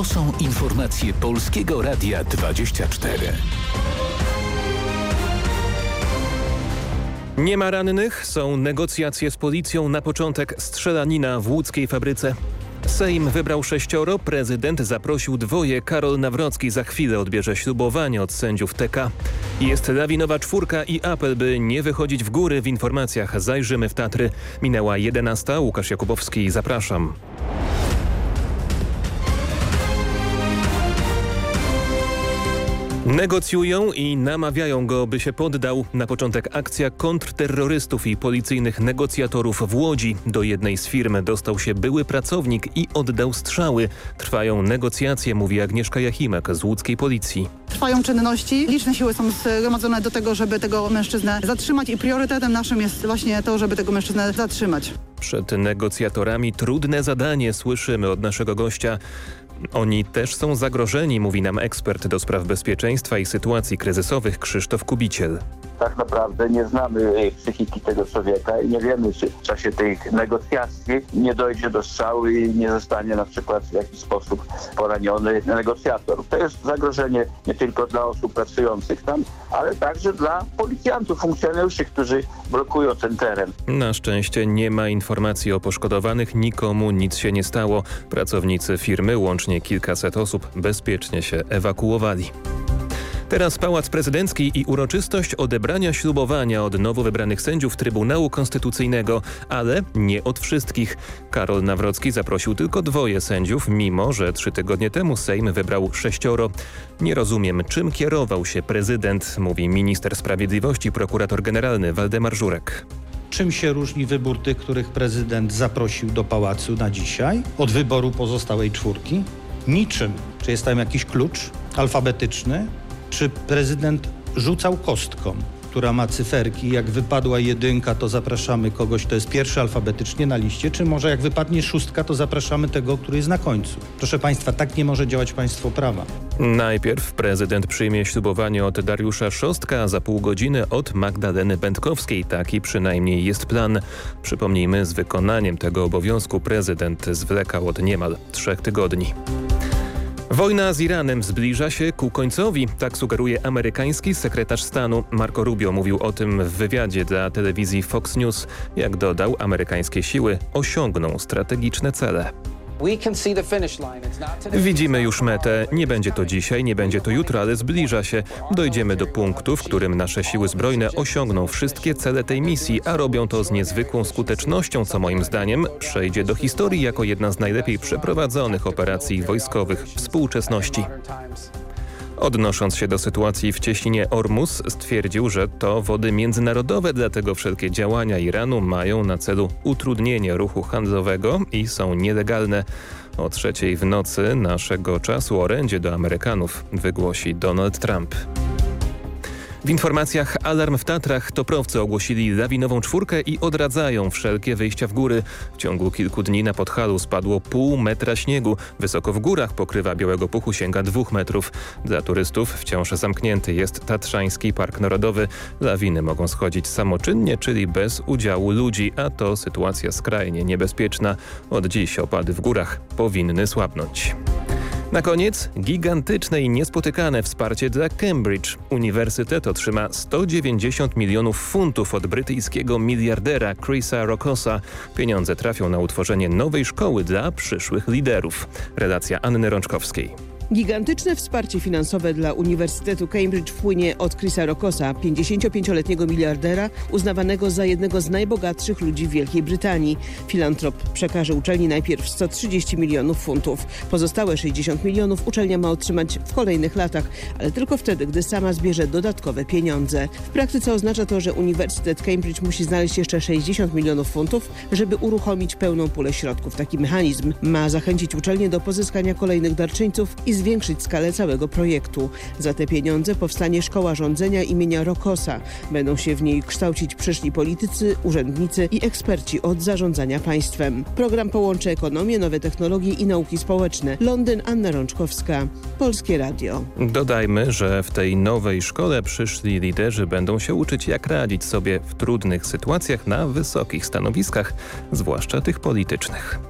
To są informacje Polskiego Radia 24. Nie ma rannych, są negocjacje z policją na początek strzelanina w łódzkiej fabryce. Sejm wybrał sześcioro, prezydent zaprosił dwoje, Karol Nawrocki za chwilę odbierze ślubowanie od sędziów TK. Jest lawinowa czwórka i apel, by nie wychodzić w góry w informacjach. Zajrzymy w Tatry. Minęła 11. Łukasz Jakubowski, zapraszam. Negocjują i namawiają go, by się poddał. Na początek akcja kontrterrorystów i policyjnych negocjatorów w Łodzi. Do jednej z firm dostał się były pracownik i oddał strzały. Trwają negocjacje, mówi Agnieszka Jachimek z łódzkiej policji. Trwają czynności, liczne siły są zgromadzone do tego, żeby tego mężczyznę zatrzymać i priorytetem naszym jest właśnie to, żeby tego mężczyznę zatrzymać. Przed negocjatorami trudne zadanie, słyszymy od naszego gościa. Oni też są zagrożeni, mówi nam ekspert do spraw bezpieczeństwa i sytuacji kryzysowych Krzysztof Kubiciel tak naprawdę nie znamy psychiki tego człowieka i nie wiemy, czy w czasie tych negocjacji nie dojdzie do strzału i nie zostanie na przykład w jakiś sposób poraniony negocjator. To jest zagrożenie nie tylko dla osób pracujących tam, ale także dla policjantów, funkcjonariuszy, którzy blokują ten teren. Na szczęście nie ma informacji o poszkodowanych, nikomu nic się nie stało. Pracownicy firmy, łącznie kilkaset osób, bezpiecznie się ewakuowali. Teraz Pałac Prezydencki i uroczystość odebrania ślubowania od nowo wybranych sędziów Trybunału Konstytucyjnego, ale nie od wszystkich. Karol Nawrocki zaprosił tylko dwoje sędziów, mimo że trzy tygodnie temu Sejm wybrał sześcioro. Nie rozumiem, czym kierował się prezydent, mówi minister sprawiedliwości prokurator generalny Waldemar Żurek. Czym się różni wybór tych, których prezydent zaprosił do pałacu na dzisiaj od wyboru pozostałej czwórki? Niczym. Czy jest tam jakiś klucz alfabetyczny? Czy prezydent rzucał kostką, która ma cyferki, jak wypadła jedynka, to zapraszamy kogoś, kto jest pierwszy alfabetycznie na liście, czy może jak wypadnie szóstka, to zapraszamy tego, który jest na końcu. Proszę Państwa, tak nie może działać państwo prawa. Najpierw prezydent przyjmie ślubowanie od Dariusza Szostka, za pół godziny od Magdaleny Będkowskiej. Taki przynajmniej jest plan. Przypomnijmy, z wykonaniem tego obowiązku prezydent zwlekał od niemal trzech tygodni. Wojna z Iranem zbliża się ku końcowi, tak sugeruje amerykański sekretarz stanu. Marco Rubio mówił o tym w wywiadzie dla telewizji Fox News. Jak dodał, amerykańskie siły osiągną strategiczne cele. Widzimy już metę. Nie będzie to dzisiaj, nie będzie to jutro, ale zbliża się. Dojdziemy do punktu, w którym nasze siły zbrojne osiągną wszystkie cele tej misji, a robią to z niezwykłą skutecznością, co moim zdaniem przejdzie do historii jako jedna z najlepiej przeprowadzonych operacji wojskowych współczesności. Odnosząc się do sytuacji w cieśninie Ormus stwierdził, że to wody międzynarodowe, dlatego wszelkie działania Iranu mają na celu utrudnienie ruchu handlowego i są nielegalne. O trzeciej w nocy naszego czasu orędzie do Amerykanów wygłosi Donald Trump. W informacjach Alarm w Tatrach toprowcy ogłosili lawinową czwórkę i odradzają wszelkie wyjścia w góry. W ciągu kilku dni na Podhalu spadło pół metra śniegu. Wysoko w górach pokrywa Białego Puchu sięga dwóch metrów. Dla turystów wciąż zamknięty jest Tatrzański Park Narodowy. Lawiny mogą schodzić samoczynnie, czyli bez udziału ludzi, a to sytuacja skrajnie niebezpieczna. Od dziś opady w górach powinny słabnąć. Na koniec gigantyczne i niespotykane wsparcie dla Cambridge. Uniwersytet otrzyma 190 milionów funtów od brytyjskiego miliardera Chrisa Rokosa. Pieniądze trafią na utworzenie nowej szkoły dla przyszłych liderów. Relacja Anny Rączkowskiej. Gigantyczne wsparcie finansowe dla Uniwersytetu Cambridge wpłynie od Chrisa Rokosa, 55-letniego miliardera uznawanego za jednego z najbogatszych ludzi w Wielkiej Brytanii. Filantrop przekaże uczelni najpierw 130 milionów funtów. Pozostałe 60 milionów uczelnia ma otrzymać w kolejnych latach, ale tylko wtedy, gdy sama zbierze dodatkowe pieniądze. W praktyce oznacza to, że Uniwersytet Cambridge musi znaleźć jeszcze 60 milionów funtów, żeby uruchomić pełną pulę środków. Taki mechanizm ma zachęcić uczelnię do pozyskania kolejnych darczyńców i zwiększyć skalę całego projektu. Za te pieniądze powstanie Szkoła Rządzenia imienia Rokosa. Będą się w niej kształcić przyszli politycy, urzędnicy i eksperci od zarządzania państwem. Program połączy ekonomię, nowe technologie i nauki społeczne. Londyn, Anna Rączkowska, Polskie Radio. Dodajmy, że w tej nowej szkole przyszli liderzy będą się uczyć jak radzić sobie w trudnych sytuacjach na wysokich stanowiskach, zwłaszcza tych politycznych.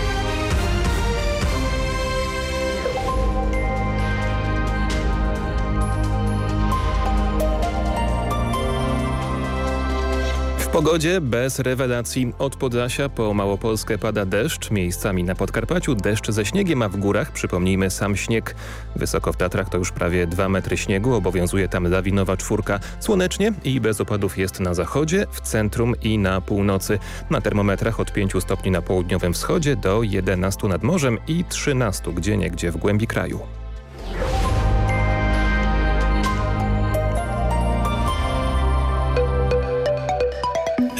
pogodzie bez rewelacji. Od Podlasia po Małopolskę pada deszcz, miejscami na Podkarpaciu deszcz ze śniegiem, a w górach, przypomnijmy, sam śnieg. Wysoko w Tatrach to już prawie 2 metry śniegu, obowiązuje tam lawinowa czwórka. Słonecznie i bez opadów jest na zachodzie, w centrum i na północy. Na termometrach od 5 stopni na południowym wschodzie do 11 nad morzem i 13 gdzieniegdzie w głębi kraju.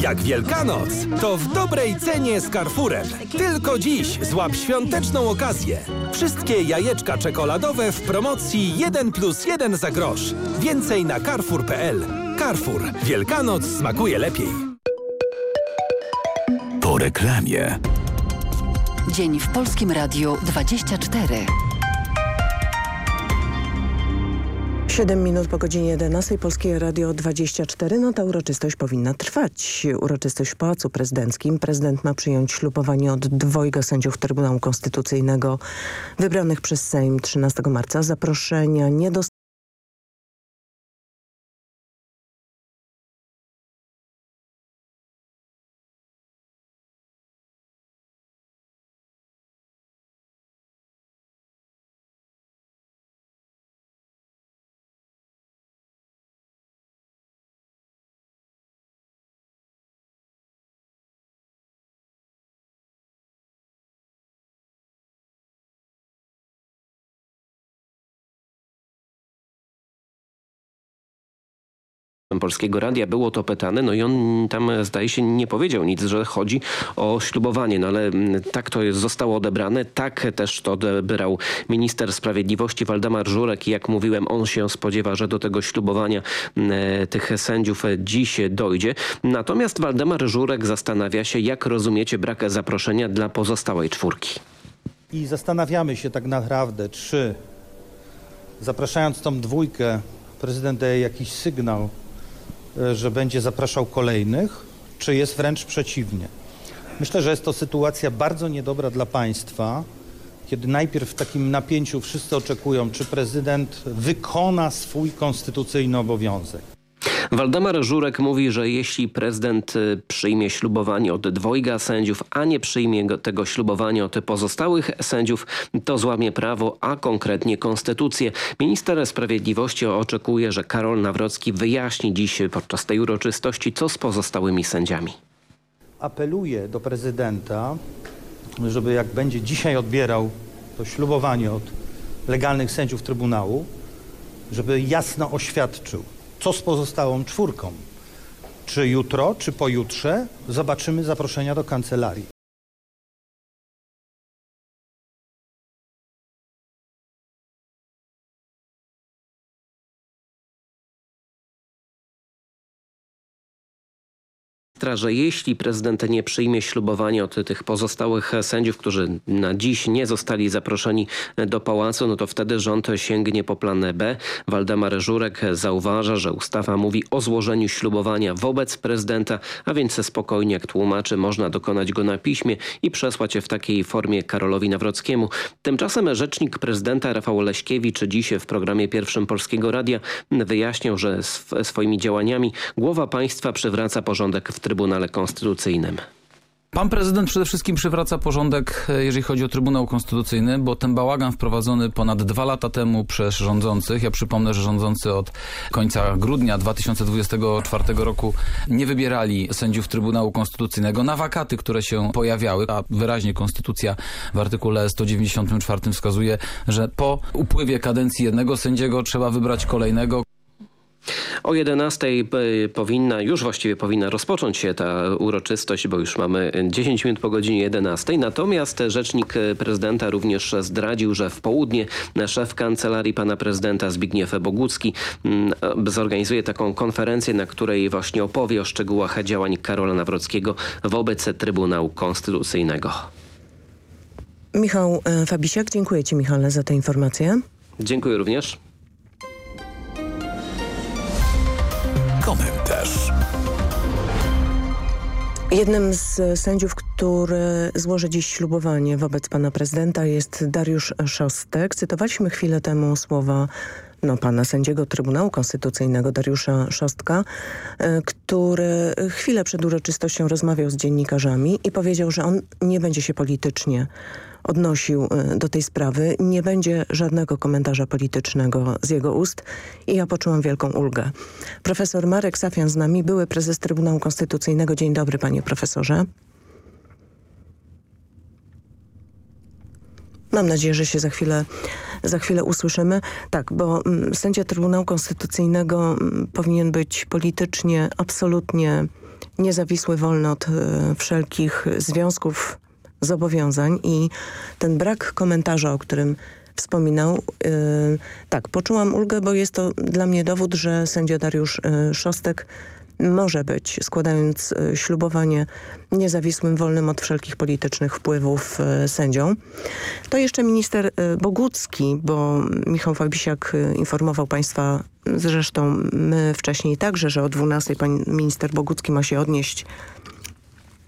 Jak Wielkanoc, to w dobrej cenie z Carrefourem. Tylko dziś złap świąteczną okazję. Wszystkie jajeczka czekoladowe w promocji 1 plus 1 za grosz. Więcej na carrefour.pl. Carrefour. Wielkanoc smakuje lepiej. Po reklamie. Dzień w Polskim Radiu 24. 7 minut po godzinie 11 Polskie Radio 24. No ta uroczystość powinna trwać. Uroczystość w Pałacu Prezydenckim. Prezydent ma przyjąć ślubowanie od dwojga sędziów Trybunału Konstytucyjnego wybranych przez Sejm 13 marca. Zaproszenia nie Polskiego Radia było to pytane, no i on tam zdaje się nie powiedział nic, że chodzi o ślubowanie, no ale tak to jest, zostało odebrane, tak też to odebrał minister sprawiedliwości Waldemar Żurek i jak mówiłem, on się spodziewa, że do tego ślubowania e, tych sędziów dziś dojdzie. Natomiast Waldemar Żurek zastanawia się, jak rozumiecie brak zaproszenia dla pozostałej czwórki. I zastanawiamy się tak naprawdę, czy zapraszając tą dwójkę prezydent daje jakiś sygnał, że będzie zapraszał kolejnych, czy jest wręcz przeciwnie. Myślę, że jest to sytuacja bardzo niedobra dla państwa, kiedy najpierw w takim napięciu wszyscy oczekują, czy prezydent wykona swój konstytucyjny obowiązek. Waldemar Żurek mówi, że jeśli prezydent przyjmie ślubowanie od dwojga sędziów, a nie przyjmie tego ślubowania od pozostałych sędziów, to złamie prawo, a konkretnie konstytucję. Minister Sprawiedliwości oczekuje, że Karol Nawrocki wyjaśni dziś podczas tej uroczystości, co z pozostałymi sędziami. Apeluję do prezydenta, żeby jak będzie dzisiaj odbierał to ślubowanie od legalnych sędziów Trybunału, żeby jasno oświadczył, co z pozostałą czwórką? Czy jutro, czy pojutrze zobaczymy zaproszenia do kancelarii? Że jeśli prezydent nie przyjmie ślubowania od tych pozostałych sędziów, którzy na dziś nie zostali zaproszeni do pałacu, no to wtedy rząd sięgnie po plan B. Waldemar Żurek zauważa, że ustawa mówi o złożeniu ślubowania wobec prezydenta, a więc spokojnie, jak tłumaczy, można dokonać go na piśmie i przesłać w takiej formie Karolowi Nawrockiemu. Tymczasem rzecznik prezydenta Rafał Leśkiewicz dziś w programie pierwszym Polskiego Radia wyjaśniał, że sw swoimi działaniami głowa państwa przywraca porządek w Trybunale Konstytucyjnym. Pan prezydent przede wszystkim przywraca porządek, e, jeżeli chodzi o Trybunał Konstytucyjny, bo ten bałagan wprowadzony ponad dwa lata temu przez rządzących, ja przypomnę, że rządzący od końca grudnia 2024 roku nie wybierali sędziów Trybunału Konstytucyjnego na wakaty, które się pojawiały, a wyraźnie Konstytucja w artykule 194 wskazuje, że po upływie kadencji jednego sędziego trzeba wybrać kolejnego. O 11 e, powinna, już właściwie powinna rozpocząć się ta uroczystość, bo już mamy 10 minut po godzinie 11. Natomiast rzecznik prezydenta również zdradził, że w południe szef kancelarii pana prezydenta Zbigniew Bogucki mm, zorganizuje taką konferencję, na której właśnie opowie o szczegółach działań Karola Nawrockiego wobec Trybunału Konstytucyjnego. Michał e, Fabisiak, dziękuję Ci Michale za tę informację. Dziękuję również. Jednym z sędziów, który złoży dziś ślubowanie wobec pana prezydenta jest Dariusz Szostek. Cytowaliśmy chwilę temu słowa no, pana sędziego Trybunału Konstytucyjnego Dariusza Szostka, e, który chwilę przed uroczystością rozmawiał z dziennikarzami i powiedział, że on nie będzie się politycznie odnosił y, do tej sprawy. Nie będzie żadnego komentarza politycznego z jego ust i ja poczułam wielką ulgę. Profesor Marek Safian z nami, były prezes Trybunału Konstytucyjnego. Dzień dobry panie profesorze. Mam nadzieję, że się za chwilę, za chwilę usłyszymy. Tak, bo mm, sędzia Trybunału Konstytucyjnego mm, powinien być politycznie absolutnie niezawisły, wolny od y, wszelkich związków zobowiązań i ten brak komentarza, o którym wspominał, yy, tak, poczułam ulgę, bo jest to dla mnie dowód, że sędzia Dariusz yy, Szostek może być, składając yy, ślubowanie niezawisłym, wolnym od wszelkich politycznych wpływów yy, sędzią. To jeszcze minister Bogucki, bo Michał Fabisiak informował Państwa zresztą my wcześniej także, że o 12 pan minister Bogucki ma się odnieść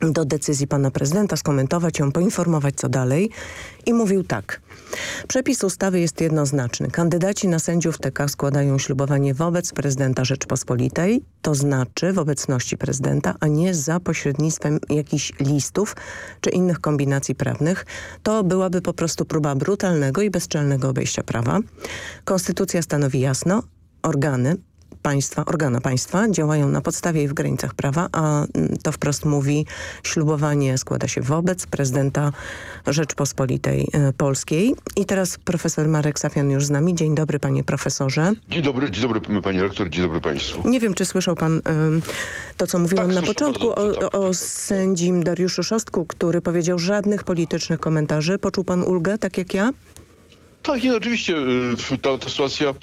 do decyzji pana prezydenta, skomentować ją, poinformować co dalej i mówił tak. Przepis ustawy jest jednoznaczny. Kandydaci na sędziów TK składają ślubowanie wobec prezydenta Rzeczpospolitej, to znaczy w obecności prezydenta, a nie za pośrednictwem jakichś listów czy innych kombinacji prawnych. To byłaby po prostu próba brutalnego i bezczelnego obejścia prawa. Konstytucja stanowi jasno, organy państwa, organa państwa działają na podstawie i w granicach prawa, a mm, to wprost mówi ślubowanie składa się wobec prezydenta Rzeczpospolitej e, Polskiej. I teraz profesor Marek Safian już z nami. Dzień dobry panie profesorze. Dzień dobry, dzień dobry panie rektor, dzień dobry państwu. Nie wiem, czy słyszał pan to, co mówiłam tak, na początku o, tak. o sędzim Dariuszu Szostku, który powiedział żadnych politycznych komentarzy. Poczuł pan ulgę, tak jak ja? Tak, nie, oczywiście y, ta, ta, sytuacja y,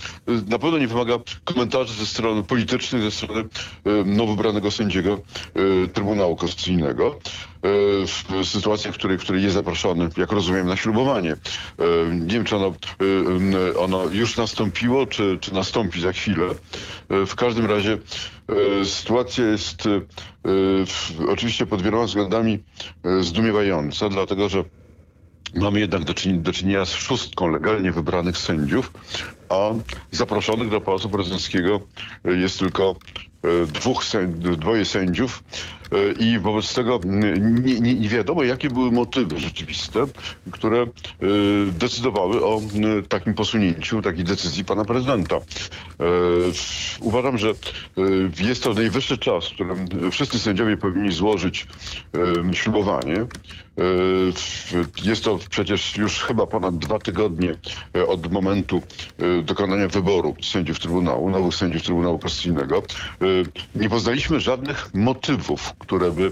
na pewno nie wymaga komentarzy ze strony politycznych, ze strony y, nowo wybranego sędziego Trybunału Konstytucyjnego. W sytuacji, w której, w której jest zaproszony, jak rozumiem, na ślubowanie. Nie wiem, czy ono, ono już nastąpiło, czy, czy nastąpi za chwilę. W każdym razie sytuacja jest oczywiście pod wieloma względami zdumiewająca, dlatego że Mamy jednak do czynienia, do czynienia z szóstką legalnie wybranych sędziów, a zaproszonych do Pałacu Prezydenckiego jest tylko e, dwóch dwoje sędziów i wobec tego nie, nie, nie, wiadomo, jakie były motywy rzeczywiste, które e, decydowały o takim posunięciu, takiej decyzji pana prezydenta. Uważam, że jest to najwyższy czas, w którym wszyscy sędziowie powinni złożyć ślubowanie. Jest to przecież już chyba ponad dwa tygodnie od momentu dokonania wyboru sędziów Trybunału, nowych sędziów Trybunału Konstytucyjnego. Nie poznaliśmy żadnych motywów, które by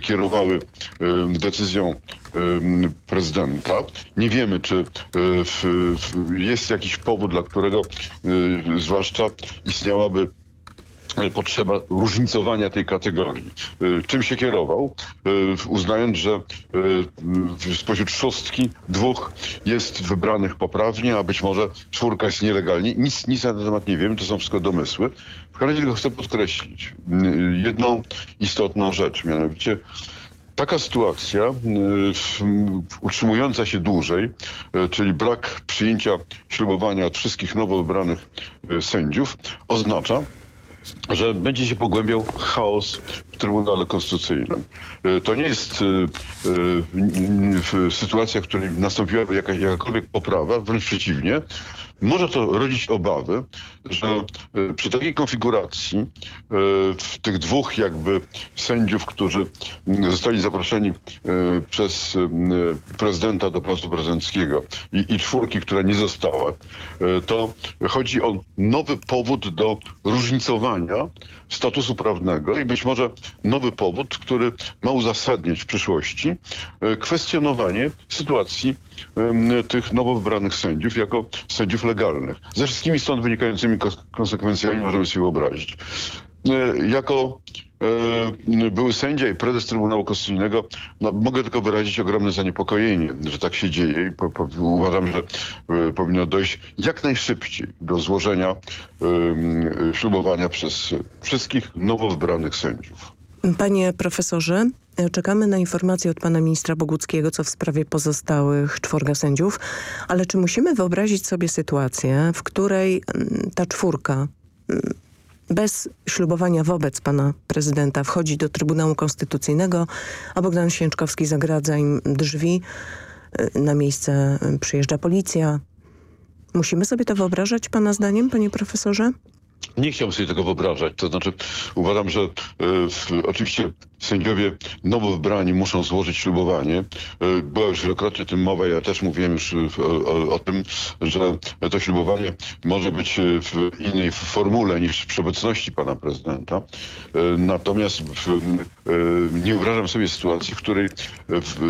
kierowały decyzją prezydenta. Nie wiemy, czy jest jakiś powód, dla którego zwłaszcza istniałaby potrzeba różnicowania tej kategorii. Czym się kierował? Uznając, że spośród szóstki dwóch jest wybranych poprawnie, a być może czwórka jest nielegalnie. Nic, nic na ten temat nie wiem, to są wszystko domysły. W razie chcę podkreślić jedną istotną rzecz, mianowicie Taka sytuacja, utrzymująca się dłużej, czyli brak przyjęcia ślubowania wszystkich nowo wybranych sędziów, oznacza, że będzie się pogłębiał chaos Trybunale Konstytucyjnym. To nie jest sytuacja, w której nastąpiłaby jakakolwiek poprawa, wręcz przeciwnie. Może to rodzić obawy, że e, przy takiej konfiguracji e, tych dwóch jakby sędziów, którzy zostali zaproszeni e, przez prezydenta do placu prezydenckiego i, i czwórki, która nie została, to chodzi o nowy powód do różnicowania statusu prawnego i być może nowy powód, który ma uzasadnić w przyszłości kwestionowanie sytuacji tych nowo wybranych sędziów jako sędziów legalnych. Ze wszystkimi stąd wynikającymi konsekwencjami możemy sobie wyobrazić. E, jako e, były sędzia i prezes Trybunału Konstytucyjnego, no, mogę tylko wyrazić ogromne zaniepokojenie, że tak się dzieje i po, po, uważam, że y, powinno dojść jak najszybciej do złożenia ślubowania przez wszystkich nowo wybranych sędziów. Panie profesorze, czekamy na informacje od pana ministra Boguckiego, co w sprawie pozostałych czworga sędziów, ale czy musimy wyobrazić sobie sytuację, w której mm, ta czwórka mm, bez ślubowania wobec pana prezydenta wchodzi do Trybunału Konstytucyjnego, a Bogdan Święczkowski zagradza im drzwi, y, na miejsce przyjeżdża policja. Musimy sobie to wyobrażać pana zdaniem, panie profesorze? Nie chciałbym sobie tego wyobrażać. To znaczy uważam, że y, oczywiście sędziowie nowo wybrani muszą złożyć ślubowanie. E, była już wielokrotnie o tym mowa, ja też mówiłem już e, o, o, tym, że to ślubowanie może być e, w innej formule niż przy obecności pana prezydenta. Natomiast w, nie wyobrażam sobie sytuacji, w której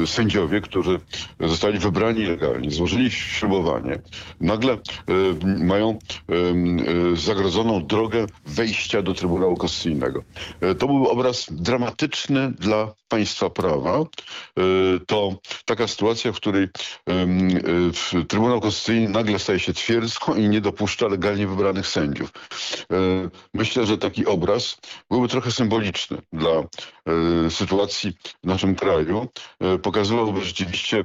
sędziowie, którzy zostali wybrani legalnie, złożyli ślubowanie, nagle mają drogę wejścia do Trybunału Konstytucyjnego. To był obraz dramatyczny dla państwa prawa. E, to taka sytuacja, w której e, Trybunał Konstytucyjny nagle staje się twierdzą i nie dopuszcza legalnie wybranych sędziów. E, myślę, że taki obraz byłby trochę symboliczny dla sytuacji w naszym kraju. Pokazywałby rzeczywiście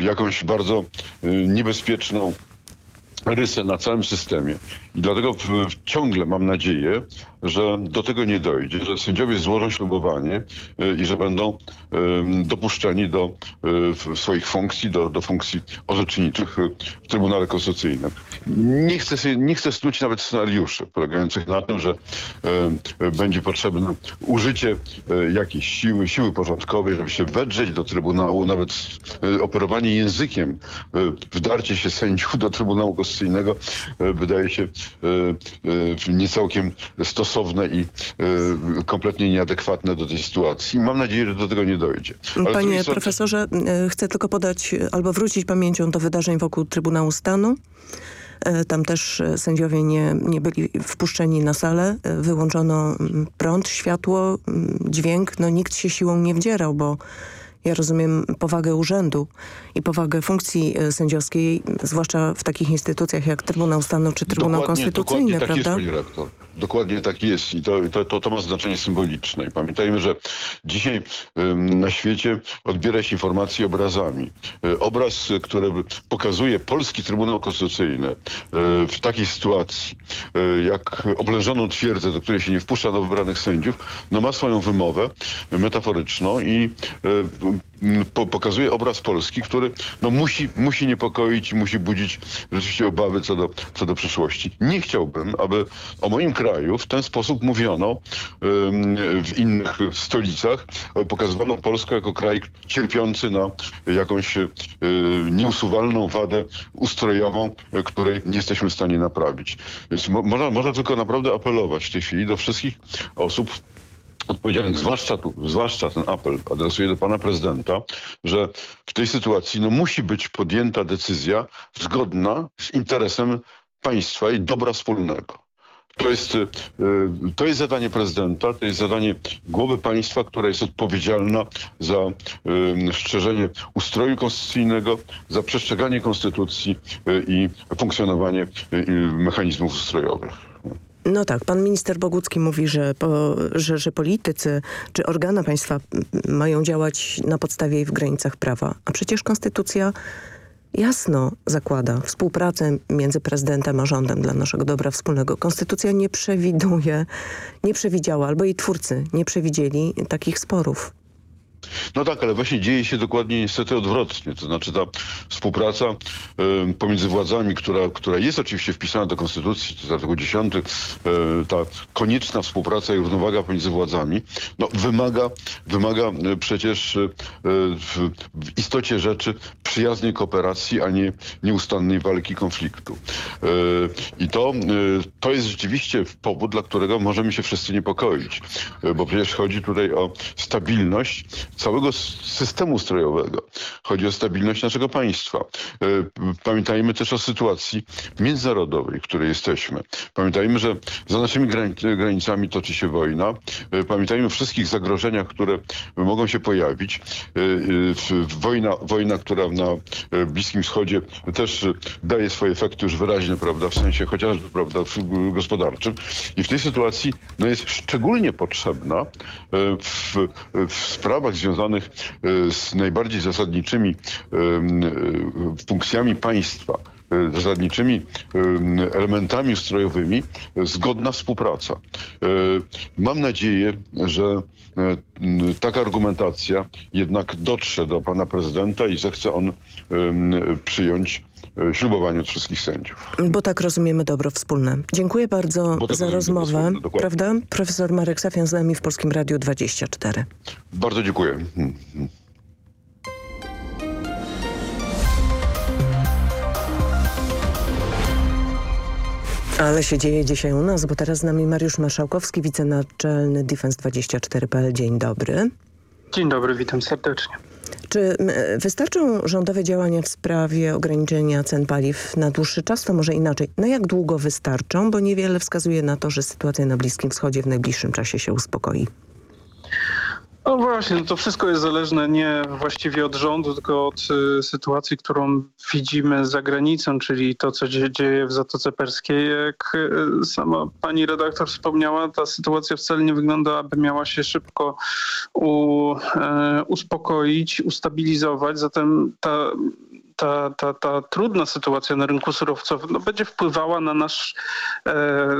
jakąś bardzo niebezpieczną rysę na całym systemie. I dlatego ciągle mam nadzieję, że do tego nie dojdzie, że sędziowie złożą ślubowanie y, i że będą dopuszczeni do y, swoich funkcji, do, do funkcji orzeczniczych w Trybunale Konstytucyjnym. Nie chcę, nie chcę snuć nawet scenariuszy polegających na tym, że będzie potrzebne użycie jakiejś siły, siły porządkowej, żeby się wedrzeć do Trybunału, nawet operowanie językiem, wdarcie się sędziów do Trybunału Konstytucyjnego wydaje się nie całkiem stosowne i y, kompletnie nieadekwatne do tej sytuacji. Mam nadzieję, że do tego nie dojdzie. Ale Panie profesorze, y, chcę tylko podać albo wrócić pamięcią do wydarzeń wokół Trybunału Stanu. Y, tam też sędziowie nie, nie byli wpuszczeni na salę. Wyłączono mm, prąd, światło, mm, dźwięk. No nikt się siłą nie wdzierał, bo ja rozumiem powagę urzędu i powagę funkcji e, sędziowskiej, zwłaszcza w takich instytucjach jak Trybunał Stanu czy Trybunał dokładnie, Konstytucyjny, dokładnie prawda? Tak jest, pani rektor. Dokładnie tak jest i to, to, to, to ma znaczenie symboliczne. I pamiętajmy, że dzisiaj ym, na świecie odbiera się informacje obrazami. Y, obraz, który pokazuje polski Trybunał Konstytucyjny y, w takiej sytuacji, y, jak oblężoną twierdzę, do której się nie wpuszcza do wybranych sędziów, no ma swoją wymowę metaforyczną i po, pokazuje obraz Polski, który no, musi, musi niepokoić i musi budzić rzeczywiście obawy co do, co do przyszłości. Nie chciałbym, aby o moim kraju w ten sposób mówiono w innych stolicach. Pokazywano Polskę jako kraj cierpiący na jakąś y, nieusuwalną wadę ustrojową, której nie jesteśmy w stanie naprawić. Więc mo można, można tylko naprawdę apelować w tej chwili do wszystkich osób, odpowiedzialnych, zwłaszcza, tu, zwłaszcza ten apel adresuję do pana prezydenta, że w tej sytuacji no, musi być podjęta decyzja zgodna z interesem państwa i dobra wspólnego. To jest, y, to jest zadanie prezydenta, to jest zadanie głowy państwa, która jest odpowiedzialna za y, strzeżenie ustroju konstytucyjnego, za przestrzeganie konstytucji y, i funkcjonowanie mechanizmów ustrojowych. No tak, pan minister Bogucki mówi, że, po, że, że politycy czy organa państwa mają działać na podstawie i w granicach prawa. A przecież konstytucja jasno zakłada współpracę między prezydentem a rządem dla naszego dobra wspólnego. Konstytucja nie przewiduje, nie przewidziała, albo jej twórcy nie przewidzieli takich sporów. No tak, ale właśnie dzieje się dokładnie niestety odwrotnie. To znaczy ta współpraca y, pomiędzy władzami, która, która jest oczywiście wpisana do Konstytucji, to jest artykuł 10, y, ta konieczna współpraca i równowaga pomiędzy władzami, no, wymaga, wymaga przecież y, w, w, istocie rzeczy przyjaznej kooperacji, a nie nieustannej walki konfliktu. I to, to jest rzeczywiście powód, dla którego możemy się wszyscy niepokoić, bo przecież chodzi tutaj o stabilność całego systemu ustrojowego. Chodzi o stabilność naszego państwa. E, pamiętajmy też o sytuacji międzynarodowej, w której jesteśmy. Pamiętajmy, że za naszymi granicami toczy się wojna. E, pamiętajmy o wszystkich zagrożeniach, które mogą się pojawić. E, wojna, wojna, która na Bliskim Wschodzie też daje swoje efekty już wyraźne, prawda, w sensie chociażby, prawda, gospodarczym. I w tej sytuacji no, jest szczególnie potrzebna w, w sprawach związanych e, z najbardziej zasadniczymi e, e, funkcjami państwa, zasadniczymi elementami ustrojowymi zgodna współpraca. Mam nadzieję, że taka argumentacja jednak dotrze do pana prezydenta i zechce on przyjąć ślubowanie od wszystkich sędziów. Bo tak rozumiemy dobro wspólne. Dziękuję bardzo tak za rozmowę. Prawda? Profesor Marek Safian z nami w Polskim Radiu 24. Bardzo dziękuję. Ale się dzieje dzisiaj u nas, bo teraz z nami Mariusz Marszałkowski, wicenaczelny Defense24.pl. Dzień dobry. Dzień dobry, witam serdecznie. Czy wystarczą rządowe działania w sprawie ograniczenia cen paliw na dłuższy czas? To może inaczej. Na jak długo wystarczą? Bo niewiele wskazuje na to, że sytuacja na Bliskim Wschodzie w najbliższym czasie się uspokoi. No właśnie, no to wszystko jest zależne nie właściwie od rządu, tylko od y, sytuacji, którą widzimy za granicą, czyli to, co się dzieje w Zatoce Perskiej. Jak y, sama pani redaktor wspomniała, ta sytuacja wcale nie wygląda, aby miała się szybko u, y, uspokoić, ustabilizować. Zatem ta ta, ta, ta trudna sytuacja na rynku surowcowym no, będzie wpływała na nasz, e,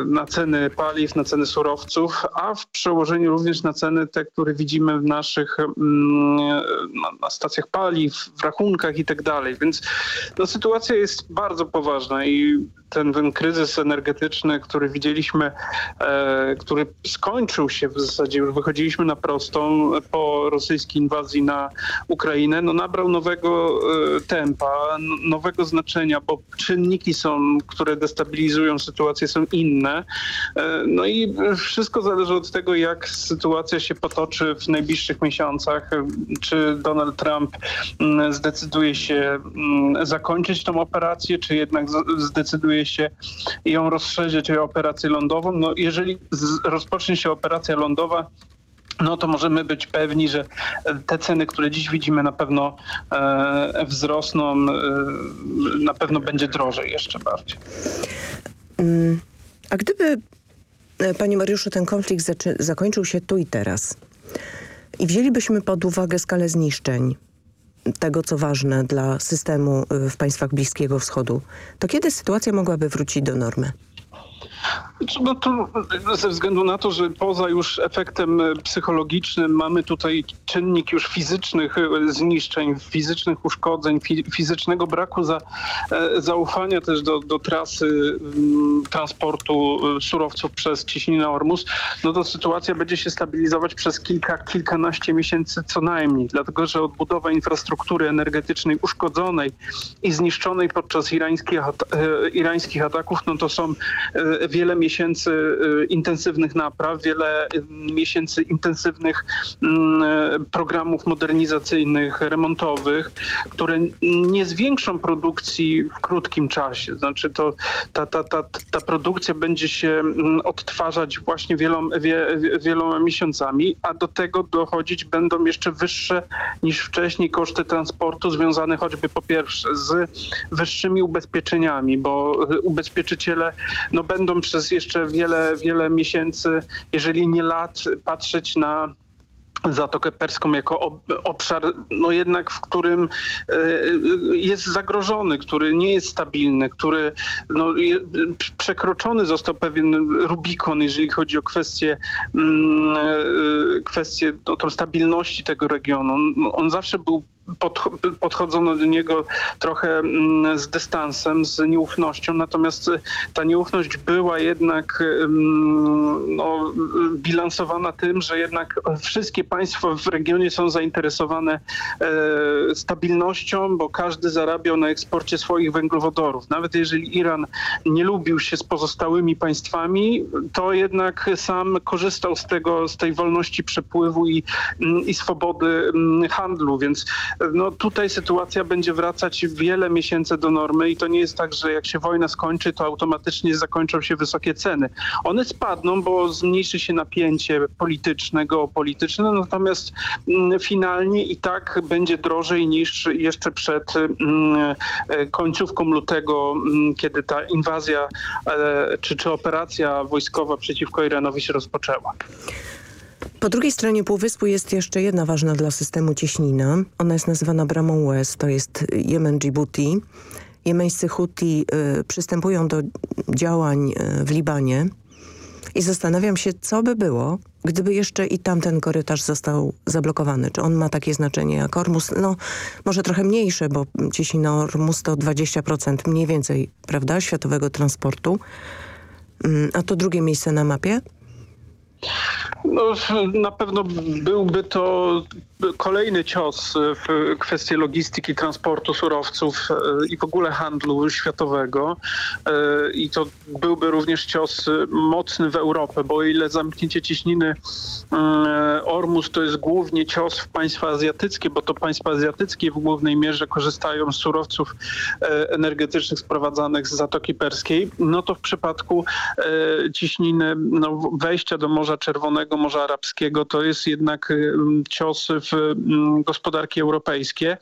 na ceny paliw, na ceny surowców, a w przełożeniu również na ceny te, które widzimy w naszych mm, na, stacjach paliw, w rachunkach i tak dalej. Więc no, sytuacja jest bardzo poważna i ten, ten kryzys energetyczny, który widzieliśmy, e, który skończył się w zasadzie, już wychodziliśmy na prostą po rosyjskiej inwazji na Ukrainę, no nabrał nowego e, tempa, nowego znaczenia, bo czynniki są, które destabilizują sytuację są inne. E, no i wszystko zależy od tego, jak sytuacja się potoczy w najbliższych miesiącach. Czy Donald Trump mm, zdecyduje się mm, zakończyć tą operację, czy jednak zdecyduje decyduje się ją rozszerzyć o operację lądową. No jeżeli rozpocznie się operacja lądowa, no to możemy być pewni, że te ceny, które dziś widzimy na pewno e, wzrosną, e, na pewno będzie drożej jeszcze bardziej. Mm, a gdyby, e, panie Mariuszu, ten konflikt zakończył się tu i teraz i wzięlibyśmy pod uwagę skalę zniszczeń, tego, co ważne dla systemu w państwach Bliskiego Wschodu, to kiedy sytuacja mogłaby wrócić do normy? No to ze względu na to, że poza już efektem psychologicznym mamy tutaj czynnik już fizycznych e, zniszczeń, fizycznych uszkodzeń, fizycznego braku za, e, zaufania też do, do trasy mm, transportu e, surowców przez ciśninę Ormus, no to sytuacja będzie się stabilizować przez kilka, kilkanaście miesięcy co najmniej, dlatego że odbudowa infrastruktury energetycznej uszkodzonej i zniszczonej podczas irańskich, irańskich ataków, no to są wiele miesięcy miesięcy intensywnych napraw, wiele miesięcy intensywnych mm, programów modernizacyjnych, remontowych, które nie zwiększą produkcji w krótkim czasie. Znaczy to ta, ta, ta, ta produkcja będzie się mm, odtwarzać właśnie wieloma, wie, wieloma miesiącami, a do tego dochodzić będą jeszcze wyższe niż wcześniej koszty transportu związane choćby po pierwsze z wyższymi ubezpieczeniami, bo ubezpieczyciele no, będą przez jeszcze wiele, wiele miesięcy, jeżeli nie lat, patrzeć na Zatokę Perską jako obszar, no jednak w którym e, jest zagrożony, który nie jest stabilny, który no, przekroczony został pewien Rubikon, jeżeli chodzi o kwestię, mm, e, kwestię no, tą stabilności tego regionu. On zawsze był podchodzono do niego trochę mm, z dystansem, z nieufnością, natomiast ta nieufność była jednak mm, no, bilansowana tym, że jednak wszystkie państwa w regionie są zainteresowane e, stabilnością, bo każdy zarabiał na eksporcie swoich węglowodorów. Nawet jeżeli Iran nie lubił się z pozostałymi państwami, to jednak sam korzystał z tego, z tej wolności przepływu i, mm, i swobody handlu, więc no tutaj sytuacja będzie wracać wiele miesięcy do normy i to nie jest tak, że jak się wojna skończy, to automatycznie zakończą się wysokie ceny. One spadną, bo zmniejszy się napięcie polityczne, geopolityczne, natomiast mm, finalnie i tak będzie drożej niż jeszcze przed mm, e, końcówką lutego, mm, kiedy ta inwazja e, czy, czy operacja wojskowa przeciwko Iranowi się rozpoczęła. Po drugiej stronie Półwyspu jest jeszcze jedna ważna dla systemu cieśnina. Ona jest nazywana Bramą West, to jest Jemen Djibouti. Jemeńscy Huti y, przystępują do działań y, w Libanie i zastanawiam się, co by było, gdyby jeszcze i tamten korytarz został zablokowany. Czy on ma takie znaczenie jak Ormus? No, może trochę mniejsze, bo cieśnina Ormus to 20% mniej więcej, prawda, światowego transportu. Mm, a to drugie miejsce na mapie? No, na pewno byłby to kolejny cios w kwestii logistyki, transportu surowców e, i w ogóle handlu światowego. E, I to byłby również cios mocny w Europę, bo o ile zamknięcie ciśniny e, Ormus to jest głównie cios w państwa azjatyckie, bo to państwa azjatyckie w głównej mierze korzystają z surowców energetycznych sprowadzanych z Zatoki Perskiej, no to w przypadku ciśniny no, wejścia do Morza Czerwonego, Morza Arabskiego to jest jednak cios w mm, gospodarki europejskie.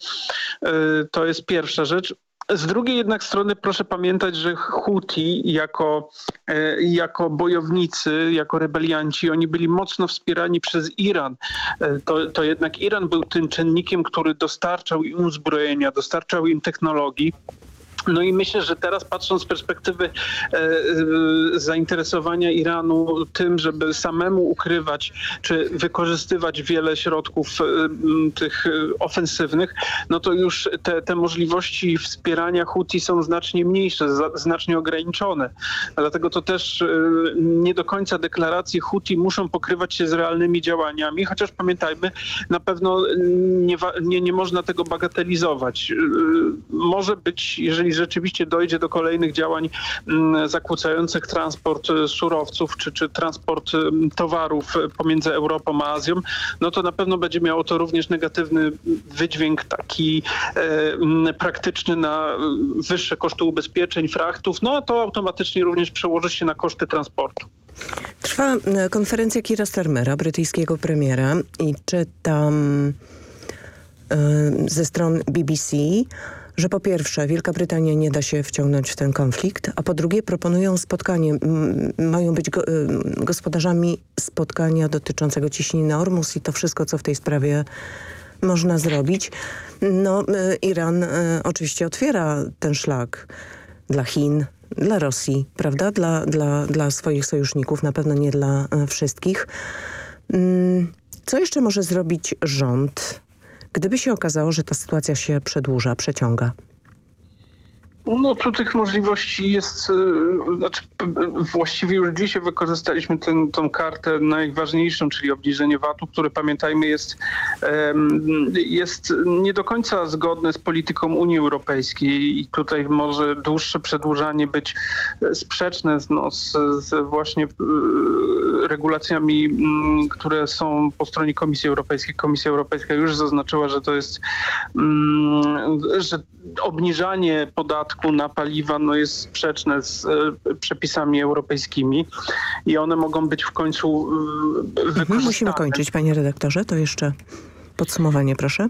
E, to jest pierwsza rzecz. Z drugiej jednak strony proszę pamiętać, że Huti jako, e, jako bojownicy, jako rebelianci, oni byli mocno wspierani przez Iran. E, to, to jednak Iran był tym czynnikiem, który dostarczał im uzbrojenia, dostarczał im technologii. No i myślę, że teraz patrząc z perspektywy e, e, zainteresowania Iranu tym, żeby samemu ukrywać czy wykorzystywać wiele środków e, tych ofensywnych, no to już te, te możliwości wspierania Huti są znacznie mniejsze, znacznie ograniczone. Dlatego to też nie do końca deklaracje Huti muszą pokrywać się z realnymi działaniami, chociaż pamiętajmy, na pewno nie, nie, nie można tego bagatelizować. Może być, jeżeli rzeczywiście dojdzie do kolejnych działań mm, zakłócających transport e, surowców czy, czy transport towarów pomiędzy Europą a Azją, no to na pewno będzie miało to również negatywny wydźwięk taki e, praktyczny na wyższe koszty ubezpieczeń, frachtów, no a to automatycznie również przełoży się na koszty transportu. Trwa konferencja Kira Starmera, brytyjskiego premiera i czytam ze stron BBC, że po pierwsze Wielka Brytania nie da się wciągnąć w ten konflikt, a po drugie proponują spotkanie, mają być go, y, gospodarzami spotkania dotyczącego ciśniny Ormus i to wszystko, co w tej sprawie można zrobić. No, y, Iran y, oczywiście otwiera ten szlak dla Chin, dla Rosji, prawda? Dla, dla, dla swoich sojuszników, na pewno nie dla wszystkich. Mm, co jeszcze może zrobić rząd? Gdyby się okazało, że ta sytuacja się przedłuża, przeciąga? No tu tych możliwości jest, e, znaczy właściwie już dzisiaj wykorzystaliśmy tę tą kartę najważniejszą, czyli obniżenie VAT-u, które pamiętajmy jest, jest nie do końca zgodne z polityką Unii Europejskiej i tutaj może dłuższe przedłużanie być sprzeczne no, z, z właśnie regulacjami, mm, które są po stronie Komisji Europejskiej. Komisja Europejska już zaznaczyła, że to jest, mm, że obniżanie podatku na paliwa no, jest sprzeczne z e, przepisami europejskimi i one mogą być w końcu e, wykorzystane. Musimy kończyć, panie redaktorze. To jeszcze podsumowanie, proszę.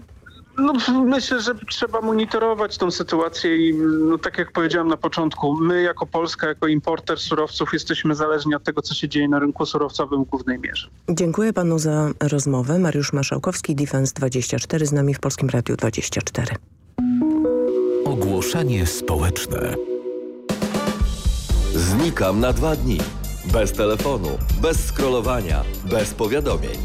No, myślę, że trzeba monitorować tą sytuację i no, tak jak powiedziałem na początku, my jako Polska, jako importer surowców jesteśmy zależni od tego, co się dzieje na rynku surowcowym w głównej mierze. Dziękuję panu za rozmowę. Mariusz Maszałkowski, Defense24 z nami w Polskim Radiu 24. Ogłoszenie społeczne. Znikam na dwa dni. Bez telefonu, bez scrollowania, bez powiadomień.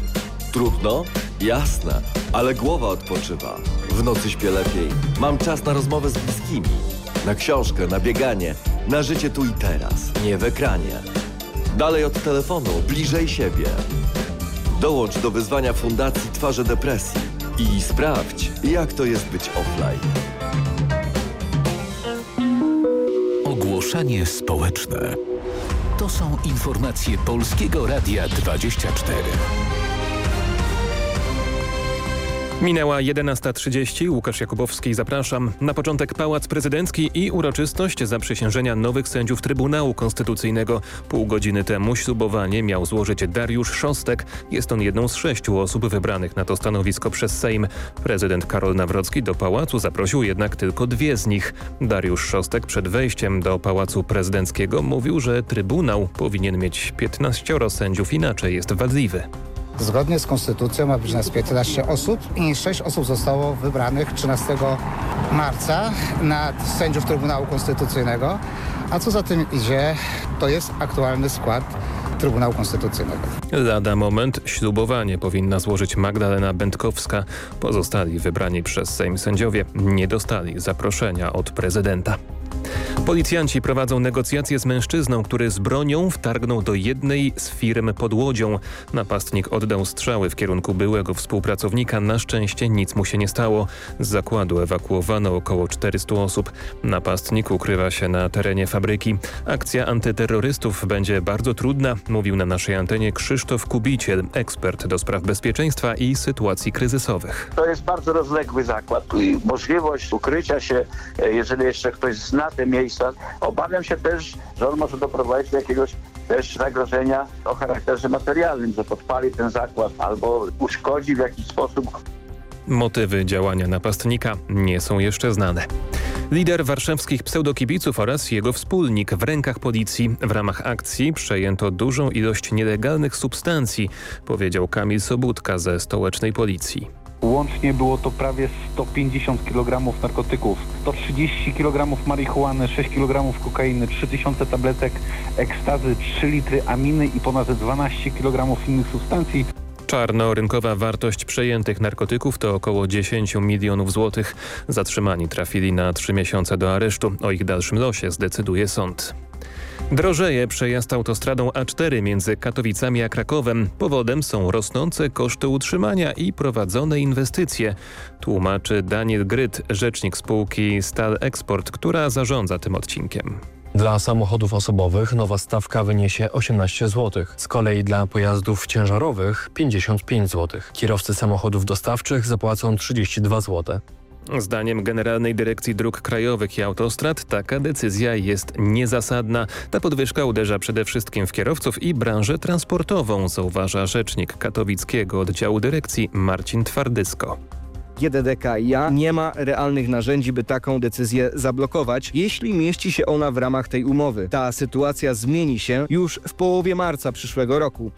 Trudno? Jasne, ale głowa odpoczywa. W nocy śpię lepiej. Mam czas na rozmowę z bliskimi. Na książkę, na bieganie, na życie tu i teraz, nie w ekranie. Dalej od telefonu, bliżej siebie. Dołącz do wyzwania Fundacji Twarze Depresji i sprawdź, jak to jest być offline. Ogłoszenie społeczne. To są informacje Polskiego Radia 24. Minęła 11.30. Łukasz Jakubowski, zapraszam. Na początek Pałac Prezydencki i uroczystość zaprzysiężenia nowych sędziów Trybunału Konstytucyjnego. Pół godziny temu ślubowanie miał złożyć Dariusz Szostek. Jest on jedną z sześciu osób wybranych na to stanowisko przez Sejm. Prezydent Karol Nawrocki do pałacu zaprosił jednak tylko dwie z nich. Dariusz Szostek przed wejściem do Pałacu Prezydenckiego mówił, że Trybunał powinien mieć 15 sędziów, inaczej jest wadliwy. Zgodnie z konstytucją ma być nas 15 osób i 6 osób zostało wybranych 13 marca na sędziów Trybunału Konstytucyjnego. A co za tym idzie, to jest aktualny skład Trybunału Konstytucyjnego. Lada moment ślubowanie powinna złożyć Magdalena Będkowska. Pozostali wybrani przez Sejm sędziowie nie dostali zaproszenia od prezydenta. Policjanci prowadzą negocjacje z mężczyzną, który z bronią wtargnął do jednej z firm pod Łodzią. Napastnik oddał strzały w kierunku byłego współpracownika. Na szczęście nic mu się nie stało. Z zakładu ewakuowano około 400 osób. Napastnik ukrywa się na terenie fabryki. Akcja antyterrorystów będzie bardzo trudna, mówił na naszej antenie Krzysztof Kubiciel, ekspert do spraw bezpieczeństwa i sytuacji kryzysowych. To jest bardzo rozległy zakład. Możliwość ukrycia się, e, jeżeli jeszcze ktoś zna te miejsca. Obawiam się też, że on może doprowadzić do jakiegoś też zagrożenia o charakterze materialnym, że podpali ten zakład albo uszkodzi w jakiś sposób Motywy działania napastnika nie są jeszcze znane. Lider warszawskich pseudokibiców oraz jego wspólnik w rękach policji. W ramach akcji przejęto dużą ilość nielegalnych substancji, powiedział Kamil Sobudka ze stołecznej policji. Łącznie było to prawie 150 kg narkotyków, 130 kg marihuany, 6 kg kokainy, 3000 tabletek ekstazy, 3 litry aminy i ponad 12 kg innych substancji. Czarno-rynkowa wartość przejętych narkotyków to około 10 milionów złotych. Zatrzymani trafili na trzy miesiące do aresztu. O ich dalszym losie zdecyduje sąd. Drożeje przejazd autostradą A4 między Katowicami a Krakowem. Powodem są rosnące koszty utrzymania i prowadzone inwestycje. Tłumaczy Daniel Gryt, rzecznik spółki Stal Export, która zarządza tym odcinkiem. Dla samochodów osobowych nowa stawka wyniesie 18 zł, z kolei dla pojazdów ciężarowych 55 zł. Kierowcy samochodów dostawczych zapłacą 32 zł. Zdaniem Generalnej Dyrekcji Dróg Krajowych i Autostrad taka decyzja jest niezasadna. Ta podwyżka uderza przede wszystkim w kierowców i branżę transportową, zauważa rzecznik katowickiego oddziału dyrekcji Marcin Twardysko. GDDKiA nie ma realnych narzędzi, by taką decyzję zablokować, jeśli mieści się ona w ramach tej umowy. Ta sytuacja zmieni się już w połowie marca przyszłego roku.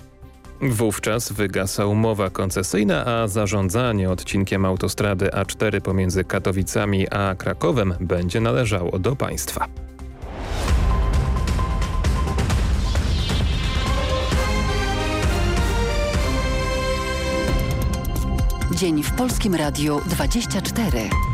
Wówczas wygasa umowa koncesyjna, a zarządzanie odcinkiem autostrady A4 pomiędzy Katowicami a Krakowem będzie należało do państwa. Dzień w Polskim Radiu 24.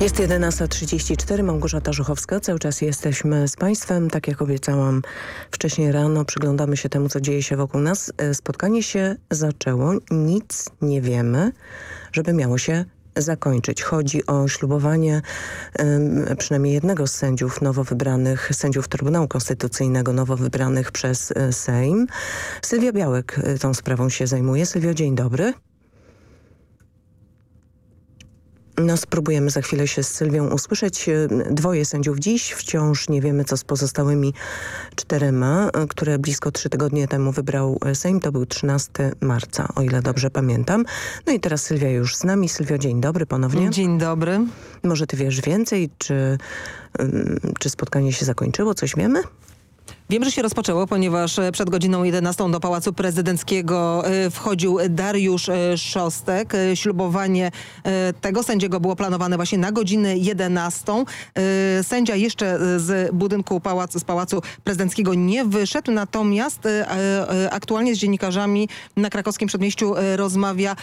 Jest 11.34, Małgorzata Żuchowska. Cały czas jesteśmy z Państwem. Tak jak obiecałam wcześniej rano, przyglądamy się temu, co dzieje się wokół nas. E, spotkanie się zaczęło. Nic nie wiemy, żeby miało się zakończyć. Chodzi o ślubowanie przynajmniej jednego z sędziów nowo wybranych, sędziów Trybunału Konstytucyjnego nowo wybranych przez e, Sejm. Sylwia Białek e, tą sprawą się zajmuje. Sylwio, dzień dobry. No, spróbujemy za chwilę się z Sylwią usłyszeć. Dwoje sędziów dziś, wciąż nie wiemy co z pozostałymi czterema, które blisko trzy tygodnie temu wybrał Sejm. To był 13 marca, o ile dobrze pamiętam. No i teraz Sylwia już z nami. Sylwio, dzień dobry ponownie. Dzień dobry. Może ty wiesz więcej, czy, czy spotkanie się zakończyło? Coś wiemy? Wiem, że się rozpoczęło, ponieważ e, przed godziną 11 do Pałacu Prezydenckiego e, wchodził Dariusz e, Szostek. Ślubowanie tego sędziego było planowane właśnie na godzinę 11. Sędzia jeszcze z budynku pałacu, z Pałacu Prezydenckiego nie wyszedł, natomiast aktualnie z dziennikarzami na krakowskim przedmieściu rozmawia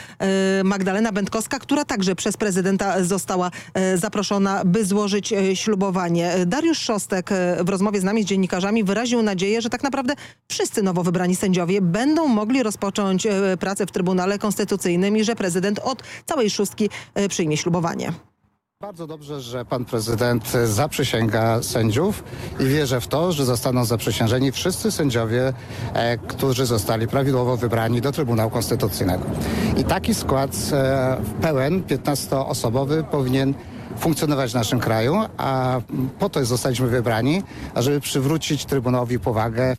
Magdalena Będkowska, która także przez prezydenta została zaproszona, by złożyć ślubowanie. Dariusz Szostek w rozmowie z nami, z dziennikarzami wyraził wyraził nadzieję, że tak naprawdę wszyscy nowo wybrani sędziowie będą mogli rozpocząć e, pracę w Trybunale Konstytucyjnym i że prezydent od całej szóstki e, przyjmie ślubowanie. Bardzo dobrze, że pan prezydent zaprzysięga sędziów i wierzę w to, że zostaną zaprzysiężeni wszyscy sędziowie, e, którzy zostali prawidłowo wybrani do Trybunału Konstytucyjnego. I taki skład e, pełen, 15-osobowy powinien funkcjonować w naszym kraju, a po to zostaliśmy wybrani, ażeby przywrócić Trybunałowi powagę.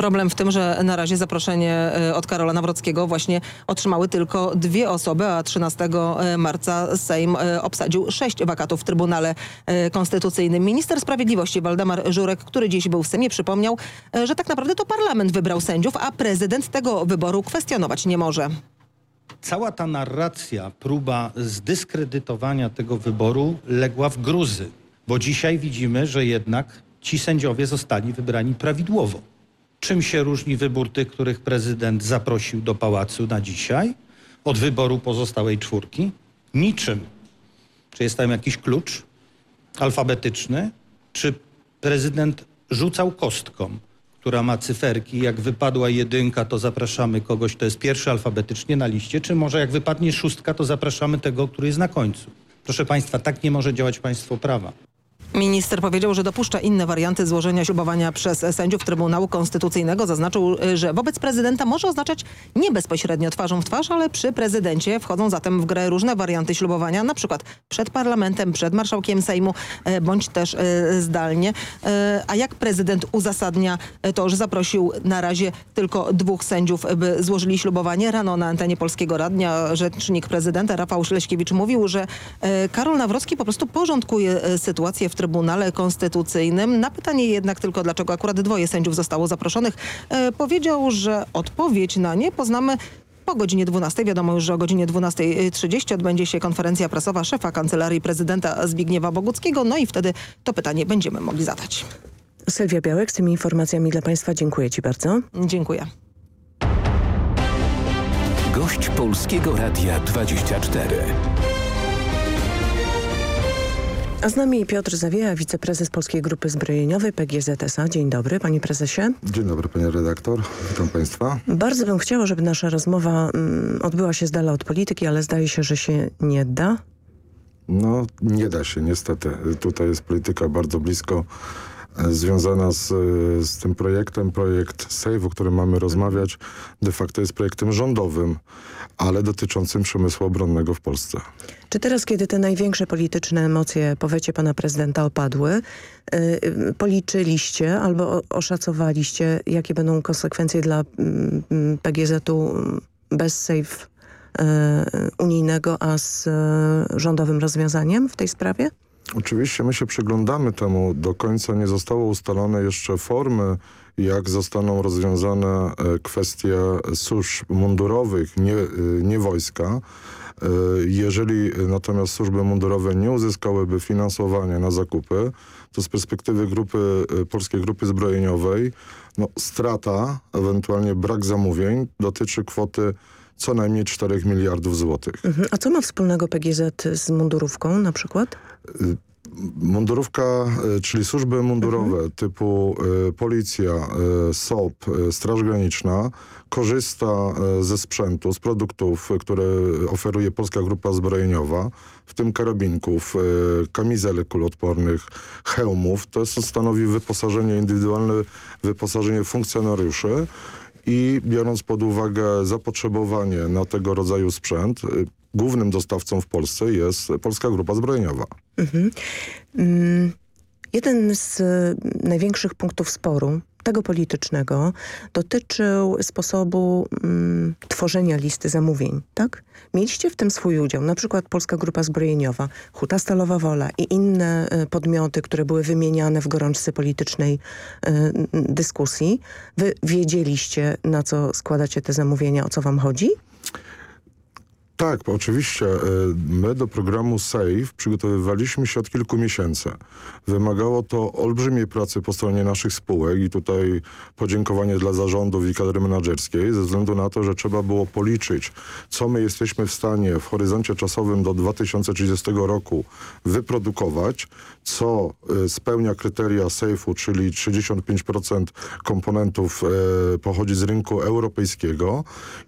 Problem w tym, że na razie zaproszenie e, od Karola Nawrockiego właśnie otrzymały tylko dwie osoby, a 13 e, marca Sejm e, obsadził sześć wakatów w Trybunale Konstytucyjnym. Minister Sprawiedliwości Waldemar Żurek, który dziś był w Sejmie, przypomniał, że tak naprawdę to parlament wybrał sędziów, a prezydent tego wyboru kwestionować nie może cała ta narracja, próba zdyskredytowania tego wyboru legła w gruzy, bo dzisiaj widzimy, że jednak ci sędziowie zostali wybrani prawidłowo. Czym się różni wybór tych, których prezydent zaprosił do pałacu na dzisiaj od wyboru pozostałej czwórki? Niczym. Czy jest tam jakiś klucz alfabetyczny? Czy prezydent rzucał kostką? Która ma cyferki. Jak wypadła jedynka, to zapraszamy kogoś, kto jest pierwszy alfabetycznie na liście, czy może jak wypadnie szóstka, to zapraszamy tego, który jest na końcu. Proszę Państwa, tak nie może działać państwo prawa. Minister powiedział, że dopuszcza inne warianty złożenia ślubowania przez sędziów Trybunału Konstytucyjnego. Zaznaczył, że wobec prezydenta może oznaczać nie bezpośrednio twarzą w twarz, ale przy prezydencie wchodzą zatem w grę różne warianty ślubowania, na przykład przed parlamentem, przed marszałkiem Sejmu, e, bądź też e, zdalnie. E, a jak prezydent uzasadnia to, że zaprosił na razie tylko dwóch sędziów, by złożyli ślubowanie? Rano na antenie Polskiego Radnia rzecznik prezydenta Rafał Szleśkiewicz mówił, że Karol Nawrocki po prostu porządkuje sytuację w Trybunale Konstytucyjnym. Na pytanie jednak tylko, dlaczego akurat dwoje sędziów zostało zaproszonych, e, powiedział, że odpowiedź na nie poznamy po godzinie 12. Wiadomo już, że o godzinie 12.30 odbędzie się konferencja prasowa szefa Kancelarii Prezydenta Zbigniewa Boguckiego. No i wtedy to pytanie będziemy mogli zadać. Sylwia Białek z tymi informacjami dla Państwa. Dziękuję Ci bardzo. Dziękuję. Gość Polskiego Radia 24. A z nami Piotr Zawieja, wiceprezes Polskiej Grupy Zbrojeniowej PGZSA. Dzień dobry, panie prezesie. Dzień dobry, panie redaktor. Witam państwa. Bardzo bym chciała, żeby nasza rozmowa mm, odbyła się z dala od polityki, ale zdaje się, że się nie da. No, nie da się, niestety. Tutaj jest polityka bardzo blisko związana z, z tym projektem. Projekt SAVE, o którym mamy rozmawiać, de facto jest projektem rządowym, ale dotyczącym przemysłu obronnego w Polsce. Czy teraz, kiedy te największe polityczne emocje po wecie pana prezydenta opadły, yy, policzyliście albo oszacowaliście, jakie będą konsekwencje dla yy, PGZ-u bez SAFE yy, unijnego, a z y, rządowym rozwiązaniem w tej sprawie? Oczywiście my się przyglądamy temu. Do końca nie zostało ustalone jeszcze formy, jak zostaną rozwiązane e, kwestie służb mundurowych, nie, y, nie wojska. E, jeżeli natomiast służby mundurowe nie uzyskałyby finansowania na zakupy, to z perspektywy grupy, e, Polskiej Grupy Zbrojeniowej no, strata, ewentualnie brak zamówień dotyczy kwoty co najmniej 4 miliardów złotych. Mhm. A co ma wspólnego PGZ z mundurówką na przykład? Mundurówka, e, czyli służby mundurowe Mhm. typu e, policja, SOP, Straż Graniczna korzysta ze sprzętu, z produktów, które oferuje Polska Grupa Zbrojeniowa, w tym karabinków, kamizelek kuloodpornych, hełmów. To stanowi wyposażenie, indywidualne wyposażenie funkcjonariuszy i biorąc pod uwagę zapotrzebowanie na tego rodzaju sprzęt, e, głównym dostawcą w Polsce jest Polska Grupa Zbrojeniowa. Mhm. Mm, Jeden z y, największych punktów sporu, tego politycznego, dotyczył sposobu mm, tworzenia listy zamówień, tak? Mieliście w tym swój udział, na przykład Polska Grupa Zbrojeniowa, Huta Stalowa Wola i inne y, podmioty, które były wymieniane w gorączce politycznej y, dyskusji. Wy wiedzieliście, na co składacie te zamówienia, o co wam chodzi? Tak, oczywiście. e, My do programu SAFE przygotowywaliśmy się od kilku miesięcy. Wymagało to olbrzymiej pracy po stronie naszych spółek i tutaj podziękowanie dla zarządów i kadry menedżerskiej ze względu na to, że trzeba było policzyć, co my jesteśmy w stanie w horyzoncie czasowym do 2030 roku wyprodukować, co e, spełnia kryteria SAFE-u, czyli 35% komponentów e, pochodzi z rynku europejskiego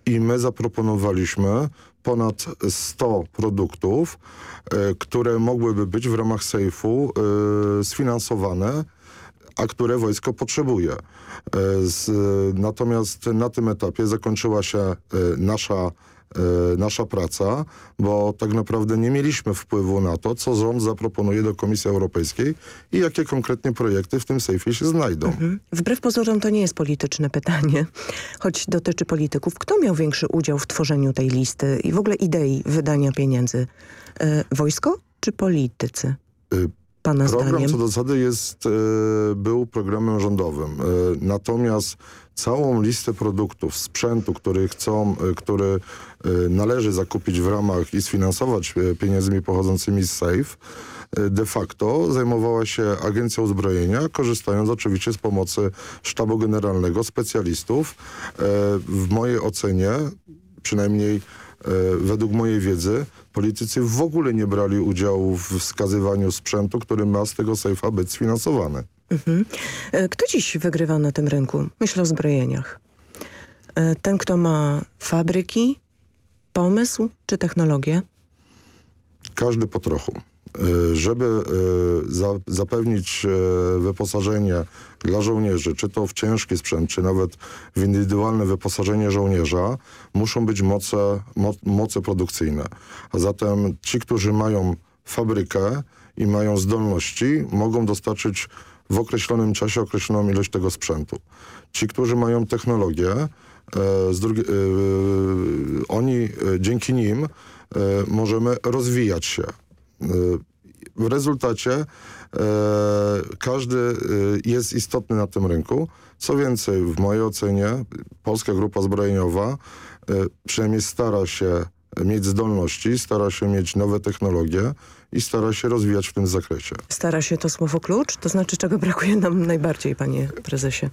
i my zaproponowaliśmy ponad 100 produktów, e, które mogłyby być w ramach sejfu e, sfinansowane, a które wojsko potrzebuje. E, natomiast na tym etapie zakończyła się nasza nasza praca, bo tak naprawdę nie mieliśmy wpływu na to, co rząd zaproponuje do Komisji Europejskiej i jakie konkretnie projekty w tym sejfie się znajdą. Mhm. Wbrew pozorom to nie jest polityczne pytanie, choć dotyczy polityków. Kto miał większy udział w tworzeniu tej listy i w ogóle idei wydania pieniędzy? E, wojsko czy politycy? Pana Program zdaniem? co do zasady jest, e, był programem rządowym. E, natomiast całą listę produktów, sprzętu, który chcą, e, który należy zakupić w ramach i sfinansować pieniędzmi pochodzącymi z SAFE, de facto zajmowała się Agencja Uzbrojenia, korzystając oczywiście z pomocy Sztabu Generalnego, specjalistów. W mojej ocenie, przynajmniej według mojej wiedzy, politycy w ogóle nie brali udziału w wskazywaniu sprzętu, który ma z tego sejfa być sfinansowany. Mhm. E, Kto dziś wygrywa na tym rynku? Myślę o zbrojeniach. E, Ten, kto ma fabryki, pomysł czy technologię? Każdy po trochu. E, Żeby za, zapewnić e, wyposażenie dla żołnierzy, czy to w ciężki sprzęt, czy nawet w indywidualne wyposażenie żołnierza, muszą być moce, mo, moce produkcyjne. A zatem ci, którzy mają fabrykę i mają zdolności, mogą dostarczyć w określonym czasie określoną ilość tego sprzętu. Ci, którzy mają technologię, oni, dzięki nim możemy rozwijać się. W rezultacie e, każdy e, jest istotny na tym rynku. Co więcej, w mojej ocenie Polska Grupa Zbrojeniowa e, przynajmniej stara się mieć zdolności, stara się mieć nowe technologie i stara się rozwijać w tym zakresie. Stara się to słowo klucz? To znaczy, czego brakuje nam najbardziej, panie prezesie?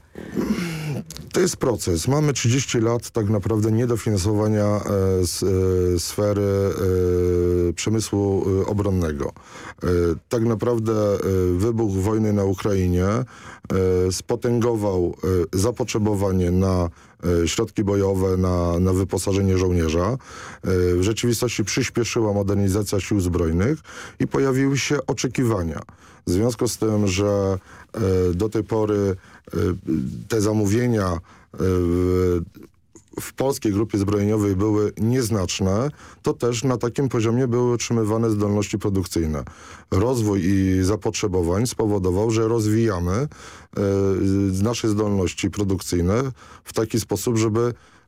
To jest proces. Mamy 30 lat tak naprawdę niedofinansowania e, s, e, sfery e, przemysłu e, obronnego. E, tak naprawdę e, wybuch wojny na Ukrainie spotęgował zapotrzebowanie na środki bojowe, na, na wyposażenie żołnierza. E, w rzeczywistości przyspieszyła modernizacja sił zbrojnych i pojawiły się oczekiwania. W związku z tym, że e, do tej pory e, te zamówienia e, w, polskiej grupie zbrojeniowej były nieznaczne, to też na takim poziomie były utrzymywane zdolności produkcyjne. Rozwój i zapotrzebowań spowodował, że rozwijamy e, nasze zdolności produkcyjne w taki sposób, żeby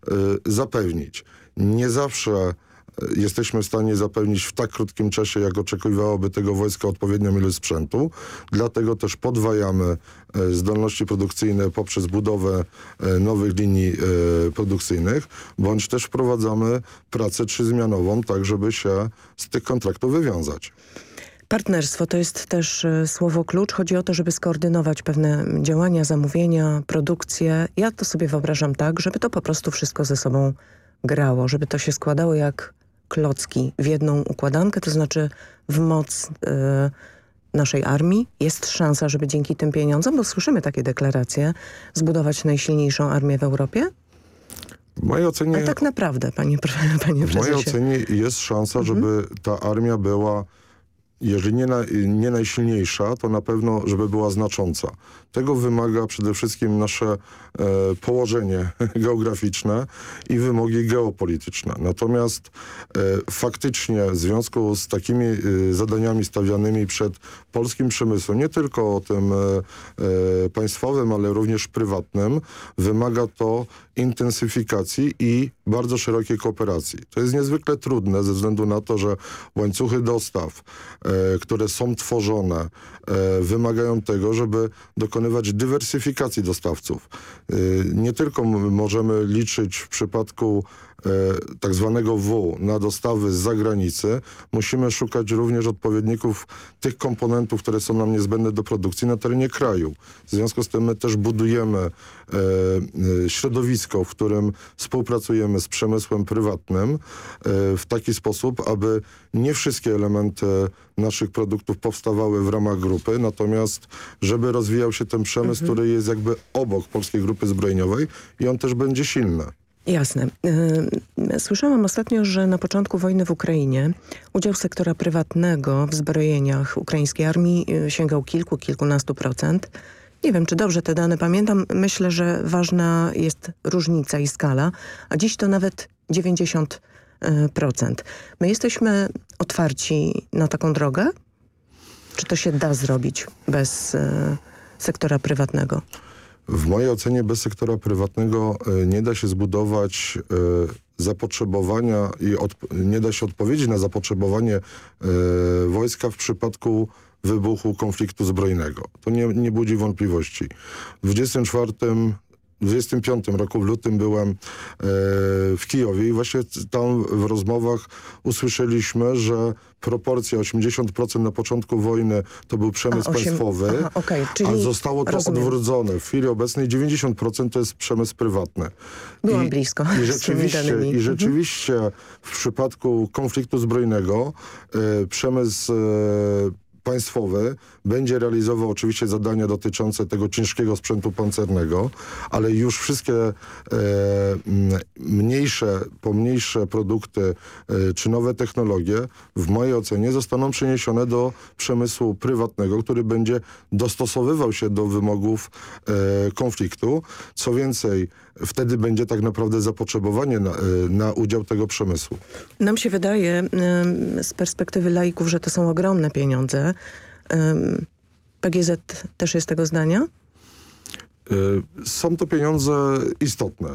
e, zapewnić. Nie zawsze jesteśmy w stanie zapewnić w tak krótkim czasie, jak oczekiwałoby tego wojska odpowiednią ilość sprzętu. Dlatego też podwajamy e, zdolności produkcyjne poprzez budowę e, nowych linii e, produkcyjnych, bądź też wprowadzamy pracę trzyzmianową, tak żeby się z tych kontraktów wywiązać. Partnerstwo to jest też słowo klucz. Chodzi o to, żeby skoordynować pewne działania, zamówienia, produkcję. Ja to sobie wyobrażam tak, żeby to po prostu wszystko ze sobą grało, żeby to się składało jak klocki w jedną układankę, to znaczy w moc y, naszej armii jest szansa, żeby dzięki tym pieniądzom, bo słyszymy takie deklaracje, zbudować najsilniejszą armię w Europie? W mojej ocenie... A tak naprawdę, panie, panie W prezesie. mojej ocenie jest szansa, żeby ta armia była, jeżeli nie, na, nie najsilniejsza, to na pewno, żeby była znacząca. Tego wymaga przede wszystkim nasze e, położenie geograficzne i wymogi geopolityczne. Natomiast e, faktycznie w związku z takimi e, zadaniami stawianymi przed polskim przemysłem, nie tylko tym e, e, państwowym, ale również prywatnym, wymaga to intensyfikacji i bardzo szerokiej kooperacji. To jest niezwykle trudne ze względu na to, że łańcuchy dostaw, e, które są tworzone, e, wymagają tego, żeby dokonywać dywersyfikacji dostawców. E, nie tylko możemy liczyć w przypadku tak zwanego W na dostawy z zagranicy, musimy szukać również odpowiedników tych komponentów, które są nam niezbędne do produkcji na terenie kraju. W związku z tym my też budujemy e, e, środowisko, w którym współpracujemy z przemysłem prywatnym e, w taki sposób, aby nie wszystkie elementy naszych produktów powstawały w ramach grupy, natomiast żeby rozwijał się ten przemysł, Mhm. który jest jakby obok Polskiej Grupy Zbrojeniowej i on też będzie silny. Jasne. Y, Słyszałam ostatnio, że na początku wojny w Ukrainie udział sektora prywatnego w zbrojeniach ukraińskiej armii y, sięgał kilku, kilkunastu procent. Nie wiem, czy dobrze te dane pamiętam. Myślę, że ważna jest różnica i skala, a dziś to nawet 90 y, procent. My jesteśmy otwarci na taką drogę? Czy to się da zrobić bez sektora prywatnego? W mojej ocenie bez sektora prywatnego e, nie da się zbudować e, zapotrzebowania i nie da się odpowiedzieć na zapotrzebowanie e, wojska w przypadku wybuchu konfliktu zbrojnego. To nie, nie budzi wątpliwości. W 24 w 25 roku w lutym byłem e, w Kijowie i właśnie tam w rozmowach usłyszeliśmy, że proporcja 80% na początku wojny to był przemysł A, osiem- państwowy, aha, czyli a zostało to rozumiem. odwrócone. W chwili obecnej 90% to jest przemysł prywatny. Byłam I, blisko I rzeczywiście, i Mhm. rzeczywiście w przypadku konfliktu zbrojnego e, przemysł e, państwowy będzie realizował oczywiście zadania dotyczące tego ciężkiego sprzętu pancernego, ale już wszystkie e, mniejsze, pomniejsze produkty e, czy nowe technologie w mojej ocenie zostaną przeniesione do przemysłu prywatnego, który będzie dostosowywał się do wymogów e, konfliktu. Co więcej, wtedy będzie tak naprawdę zapotrzebowanie na, e, na udział tego przemysłu. Nam się wydaje z perspektywy laików, że to są ogromne pieniądze. PGZ też jest tego zdania? Y, Są to pieniądze istotne.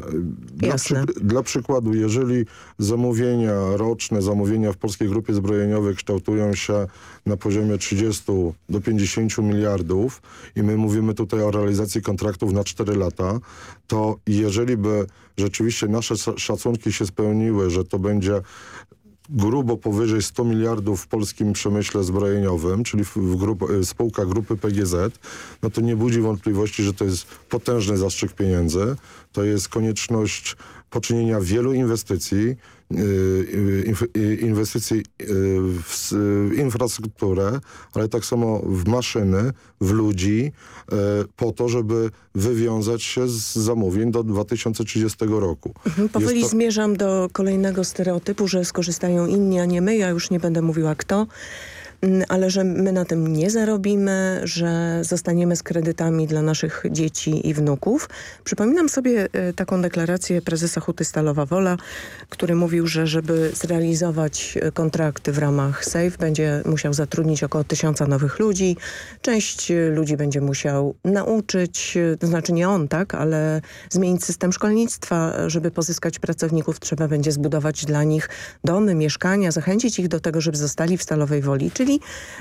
Dla, Jasne. dla przykładu, jeżeli zamówienia roczne, zamówienia w Polskiej Grupie Zbrojeniowej kształtują się na poziomie 30 do 50 miliardów i my mówimy tutaj o realizacji kontraktów na 4 lata, to jeżeli by rzeczywiście nasze sz- szacunki się spełniły, że to będzie grubo powyżej 100 miliardów w polskim przemyśle zbrojeniowym, czyli w, grup, y, spółka grupy PGZ, no to nie budzi wątpliwości, że to jest potężny zastrzyk pieniędzy. To jest konieczność poczynienia wielu inwestycji, inwestycji y, w, infrastrukturę, ale tak samo w maszyny, w ludzi, y, po to, żeby wywiązać się z zamówień do 2030 roku. Mhm, Powoli to- zmierzam do kolejnego stereotypu, że skorzystają inni, a nie my. Ja już nie będę mówiła kto. Mm, Ale że my na tym nie zarobimy, że zostaniemy z kredytami dla naszych dzieci i wnuków. Przypominam sobie e, taką deklarację prezesa Huty Stalowa Wola, który mówił, że żeby zrealizować e, kontrakty w ramach SAFE będzie musiał zatrudnić około tysiąca nowych ludzi. Część e, ludzi będzie musiał nauczyć, to znaczy nie on, tak, ale zmienić system szkolnictwa, żeby pozyskać pracowników. Trzeba będzie zbudować dla nich domy, mieszkania, zachęcić ich do tego, żeby zostali w Stalowej Woli, czyli,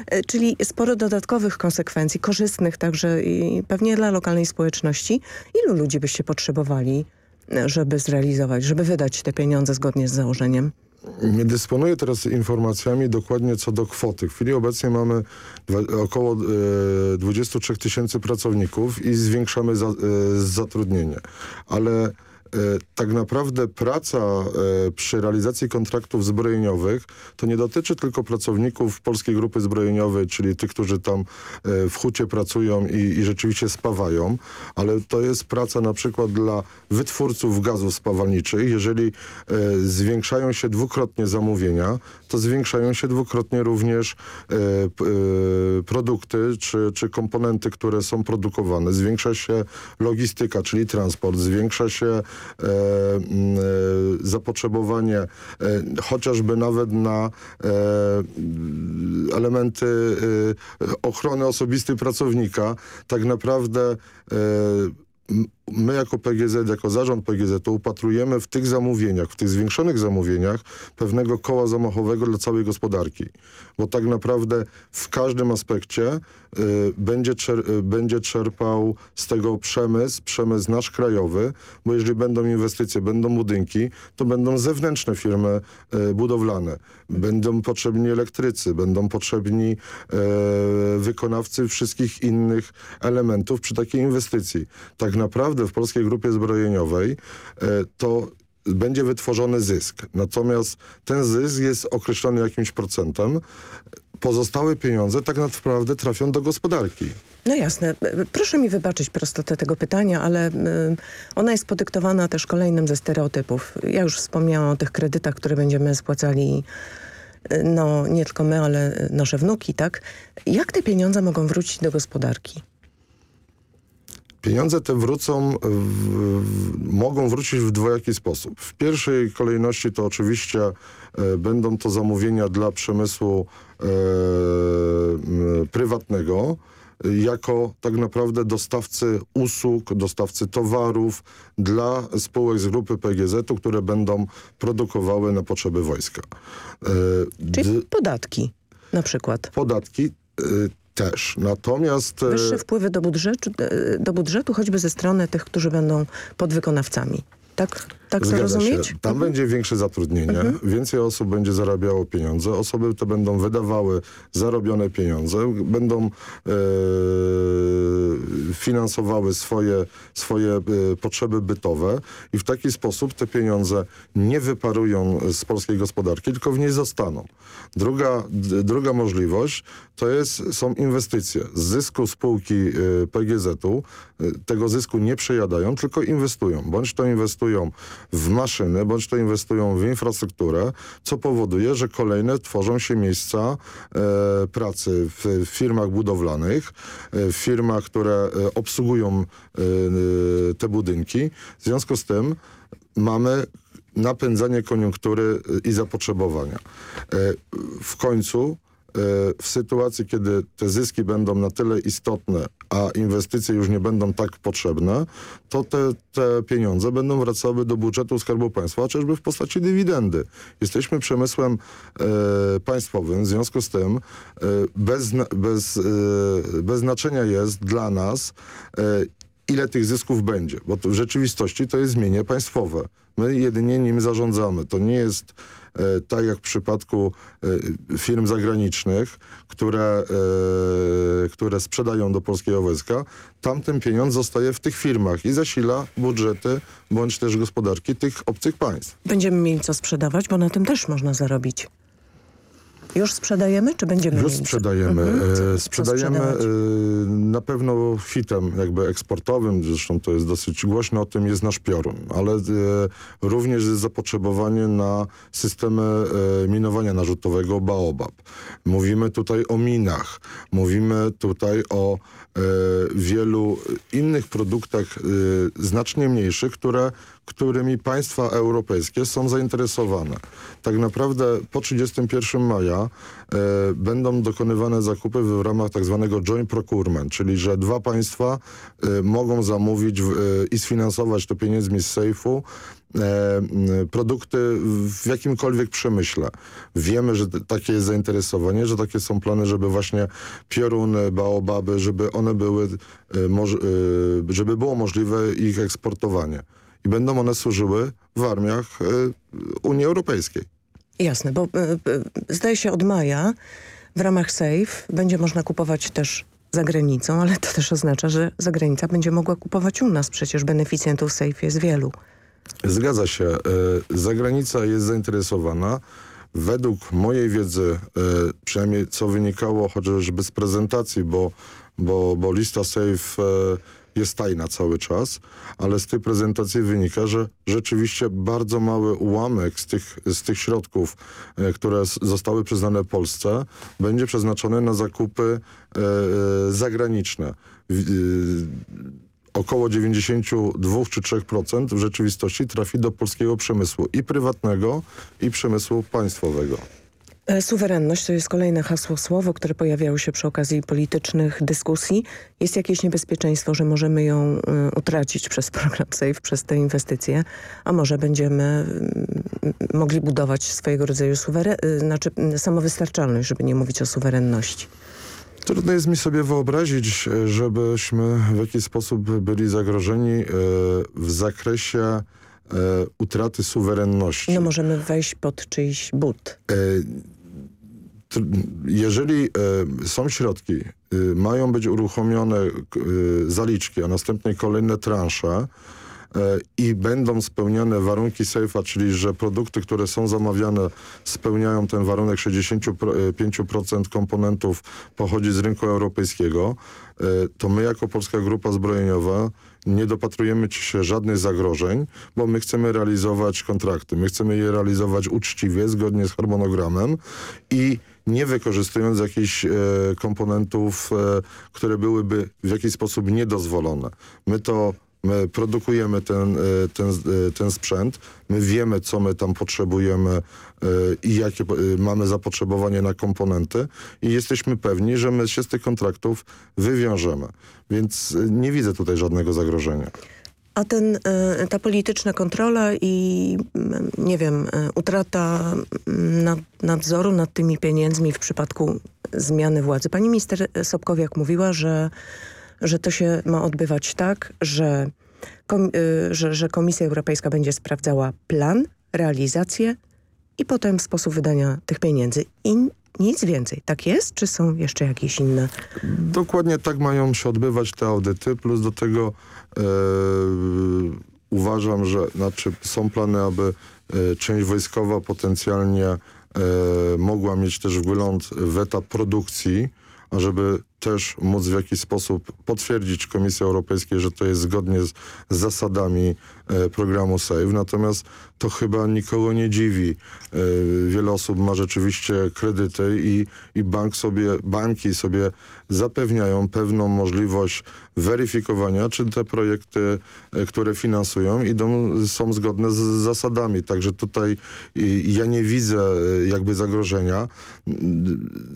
e, czyli sporo dodatkowych konsekwencji, korzystnych także i pewnie dla lokalnej społeczności. Ilu ludzi byście potrzebowali, e, żeby zrealizować, żeby wydać te pieniądze zgodnie z założeniem? Nie dysponuję teraz informacjami dokładnie co do kwoty. W chwili obecnej mamy około e, 23 tysięcy pracowników i zwiększamy za, e, zatrudnienie. Ale tak naprawdę praca przy realizacji kontraktów zbrojeniowych to nie dotyczy tylko pracowników Polskiej Grupy Zbrojeniowej, czyli tych, którzy tam w hucie pracują i, i rzeczywiście spawają, ale to jest praca na przykład dla wytwórców gazów spawalniczych. Jeżeli zwiększają się dwukrotnie zamówienia, to zwiększają się dwukrotnie również produkty czy, czy komponenty, które są produkowane. Zwiększa się logistyka, czyli transport, zwiększa się e, e, zapotrzebowanie e, chociażby nawet na e, elementy e, ochrony osobistej pracownika. Tak naprawdę e, my jako PGZ, jako zarząd PGZ to upatrujemy w tych zamówieniach, w tych zwiększonych zamówieniach pewnego koła zamachowego dla całej gospodarki. Bo tak naprawdę w każdym aspekcie y, będzie, czer y, będzie czerpał z tego przemysł, przemysł nasz krajowy, bo jeżeli będą inwestycje, będą budynki, to będą zewnętrzne firmy y, budowlane. Będą potrzebni elektrycy, będą potrzebni y, wykonawcy wszystkich innych elementów przy takiej inwestycji. Tak naprawdę w Polskiej Grupie Zbrojeniowej e, to będzie wytworzony zysk. Natomiast ten zysk jest określony jakimś procentem. Pozostałe pieniądze tak naprawdę trafią do gospodarki. No jasne. Proszę mi wybaczyć prostotę tego pytania, ale ona jest podyktowana też kolejnym ze stereotypów. Ja już wspomniałam o tych kredytach, które będziemy spłacali no nie tylko my, ale nasze wnuki, tak? Jak te pieniądze mogą wrócić do gospodarki? Pieniądze te wrócą, w, mogą wrócić w dwojaki sposób. W pierwszej kolejności to oczywiście e, będą to zamówienia dla przemysłu e, prywatnego, jako tak naprawdę dostawcy usług, dostawcy towarów dla spółek z grupy PGZ-u, które będą produkowały na potrzeby wojska. E, Czyli podatki na przykład? Podatki. Też. Natomiast... E, Wyższe wpływy do budżetu, do budżetu choćby ze strony tych, którzy będą podwykonawcami. Tak, tak to rozumieć? Się. Tam mhm. będzie większe zatrudnienie, mhm. więcej osób będzie zarabiało pieniądze, osoby te będą wydawały zarobione pieniądze, będą e, finansowały swoje, swoje e, potrzeby bytowe i w taki sposób te pieniądze nie wyparują z polskiej gospodarki, tylko w niej zostaną. Druga, druga możliwość to jest, są inwestycje. Z zysku spółki e, PGZ-u e, tego zysku nie przejadają, tylko inwestują. Bądź to inwestują w maszyny, bądź to inwestują w infrastrukturę, co powoduje, że kolejne tworzą się miejsca e, pracy w, firmach budowlanych, e, w firmach, które e, obsługują e, te budynki. W związku z tym mamy napędzanie koniunktury i zapotrzebowania. W końcu w sytuacji, kiedy te zyski będą na tyle istotne, a inwestycje już nie będą tak potrzebne, to te, te pieniądze będą wracały do budżetu Skarbu Państwa, chociażby w postaci dywidendy. Jesteśmy przemysłem e, państwowym, w związku z tym e, bez, bez, e, bez znaczenia jest dla nas, e, ile tych zysków będzie, bo w rzeczywistości to jest mienie państwowe. My jedynie nim zarządzamy. To nie jest E, tak jak w przypadku e, firm zagranicznych, które, e, które sprzedają do polskiego wojska, tamten pieniądz zostaje w tych firmach i zasila budżety bądź też gospodarki tych obcych państw. Będziemy mieli co sprzedawać, bo na tym też można zarobić. Już sprzedajemy, czy będziemy Już sprzedajemy. Mhm. E, sprzedajemy e, na pewno hitem jakby eksportowym, zresztą to jest dosyć głośno, o tym jest nasz piorun, ale e, również jest zapotrzebowanie na systemy minowania narzutowego Baobab. Mówimy tutaj o minach, mówimy tutaj o wielu innych produktach znacznie mniejszych, które którymi państwa europejskie są zainteresowane. Tak naprawdę po 31 maja e, będą dokonywane zakupy w ramach tak zwanego joint procurement, czyli że dwa państwa e, mogą zamówić w, e, i sfinansować to pieniędzmi z sejfu e, produkty w jakimkolwiek przemyśle. Wiemy, że takie jest zainteresowanie, że takie są plany, żeby właśnie pioruny, baobaby, żeby one były, e, e, żeby było możliwe ich eksportowanie i będą one służyły w armiach e, Unii Europejskiej. Jasne, bo e, e, zdaje się od maja w ramach SAFE będzie można kupować też za granicą, ale to też oznacza, że zagranica będzie mogła kupować u nas. Przecież beneficjentów SAFE jest wielu. Zgadza się. Zagranica jest zainteresowana. Według mojej wiedzy, przynajmniej co wynikało chociażby z prezentacji, bo, bo, bo lista SAFE jest tajna cały czas, ale z tej prezentacji wynika, że rzeczywiście bardzo mały ułamek z tych, z tych środków, e, które zostały przyznane Polsce, będzie przeznaczony na zakupy e, e zagraniczne. E, około 92 czy 3% w rzeczywistości trafi do polskiego przemysłu i prywatnego, i przemysłu państwowego. E, suwerenność to jest kolejne hasło, słowo, które pojawiało się przy okazji politycznych dyskusji. Jest jakieś niebezpieczeństwo, że możemy ją y, utracić przez program SAFE, przez te inwestycje, a może będziemy y, mogli budować swojego rodzaju suweren y, znaczy, samowystarczalność, żeby nie mówić o suwerenności. Trudno jest mi sobie wyobrazić, żebyśmy w jakiś sposób byli zagrożeni w zakresie utraty suwerenności. No możemy wejść pod czyjś but jeżeli e, są środki, e, mają być uruchomione e, zaliczki, a następnie kolejne transze i będą spełniane warunki SAFE'a, czyli że produkty, które są zamawiane spełniają ten warunek 65% komponentów pochodzi z rynku europejskiego, to my jako Polska Grupa Zbrojeniowa nie dopatrujemy się żadnych zagrożeń, bo my chcemy realizować kontrakty. My chcemy je realizować uczciwie, zgodnie z harmonogramem i nie wykorzystując jakichś e, komponentów, e, które byłyby w jakiś sposób niedozwolone. My to My produkujemy ten, e, ten, ten sprzęt, my wiemy, co my tam potrzebujemy i jakie mamy zapotrzebowanie na komponenty i jesteśmy pewni, że my się z tych kontraktów wywiążemy. Więc nie widzę tutaj żadnego zagrożenia. A ten, e, ta polityczna kontrola i nie wiem, e, utrata nadzoru nad tymi pieniędzmi w przypadku zmiany władzy. Pani minister Sobkowiak mówiła, że, że to się ma odbywać tak, że, kom, e, że, że Komisja Europejska będzie sprawdzała plan, realizację i potem sposób wydania tych pieniędzy. I nic więcej. Tak jest? Czy są jeszcze jakieś inne? Dokładnie tak mają się odbywać te audyty, plus do tego uważam, że znaczy są plany, aby e, część wojskowa potencjalnie e, mogła mieć też wgląd w etap produkcji, ażeby też móc w jakiś sposób potwierdzić Komisji Europejskiej, że to jest zgodnie z zasadami e, programu SAVE. Natomiast to chyba nikogo nie dziwi. E, wiele osób ma rzeczywiście kredyty i, i bank sobie, banki sobie zapewniają pewną możliwość weryfikowania, czy te projekty, e, które finansują, idą, są zgodne z zasadami. Także tutaj ja nie widzę jakby zagrożenia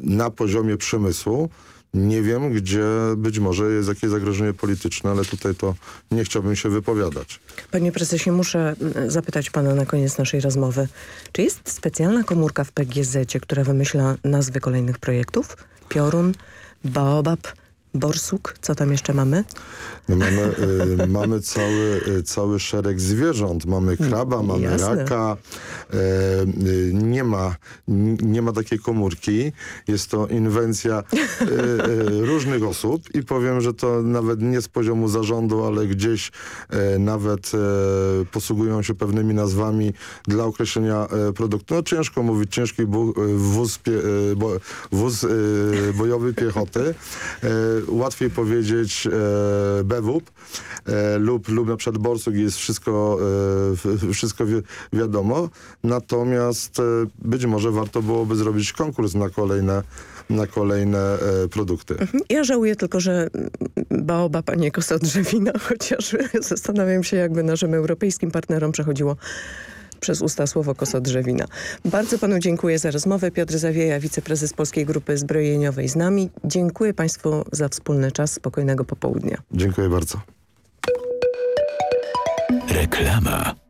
na poziomie przemysłu. Nie wiem, gdzie być może jest jakieś zagrożenie polityczne, ale tutaj to nie chciałbym się wypowiadać. Panie prezesie, muszę mm, zapytać pana na koniec naszej rozmowy. Czy jest specjalna komórka w PGZ, która wymyśla nazwy kolejnych projektów? Piorun, Baobab, Borsuk, co tam jeszcze mamy? No mamy, y, mamy cały, y, cały szereg zwierząt. Mamy kraba, mamy Jasne. raka. Y, y, nie, ma, nie ma takiej komórki. Jest to inwencja y, różnych osób i powiem, że to nawet nie z poziomu zarządu, ale gdzieś nawet posługują się pewnymi nazwami dla określenia produktu. No ciężko mówić, ciężki wóz, pie, bo, wóz bojowy piechoty łatwiej powiedzieć e, e, lub, lub na przykład Borsuk jest wszystko, e, wszystko wi wiadomo. Natomiast e, być może warto byłoby zrobić konkurs na kolejne na kolejne e, produkty. Mhm. Ja żałuję tylko, że baobab, a nie drzewina, chociaż zastanawiam się, jakby naszym europejskim partnerom przechodziło przez usta słowo kosodrzewina. Bardzo panu dziękuję za rozmowę. Piotr Zawieja, wiceprezes Polskiej Grupy Zbrojeniowej z nami. Dziękuję państwu za wspólny czas. Spokojnego popołudnia. Dziękuję bardzo. Reklama.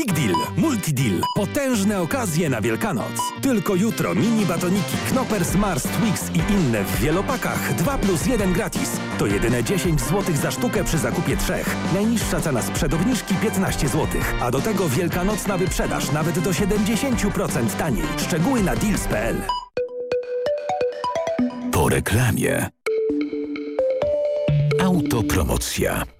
Big Deal, Multi Deal. Potężne okazje na Wielkanoc. Tylko jutro mini batoniki Knoppers, Mars, Twix i inne w wielopakach 2 plus 1 gratis. To jedyne 10 zł za sztukę przy zakupie trzech. Najniższa cena sprzed obniżki 15 zł. A do tego wielkanocna wyprzedaż nawet do 70% taniej. Szczegóły na deals.pl. Po reklamie. Autopromocja.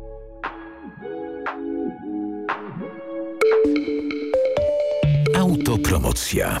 Autopromocja.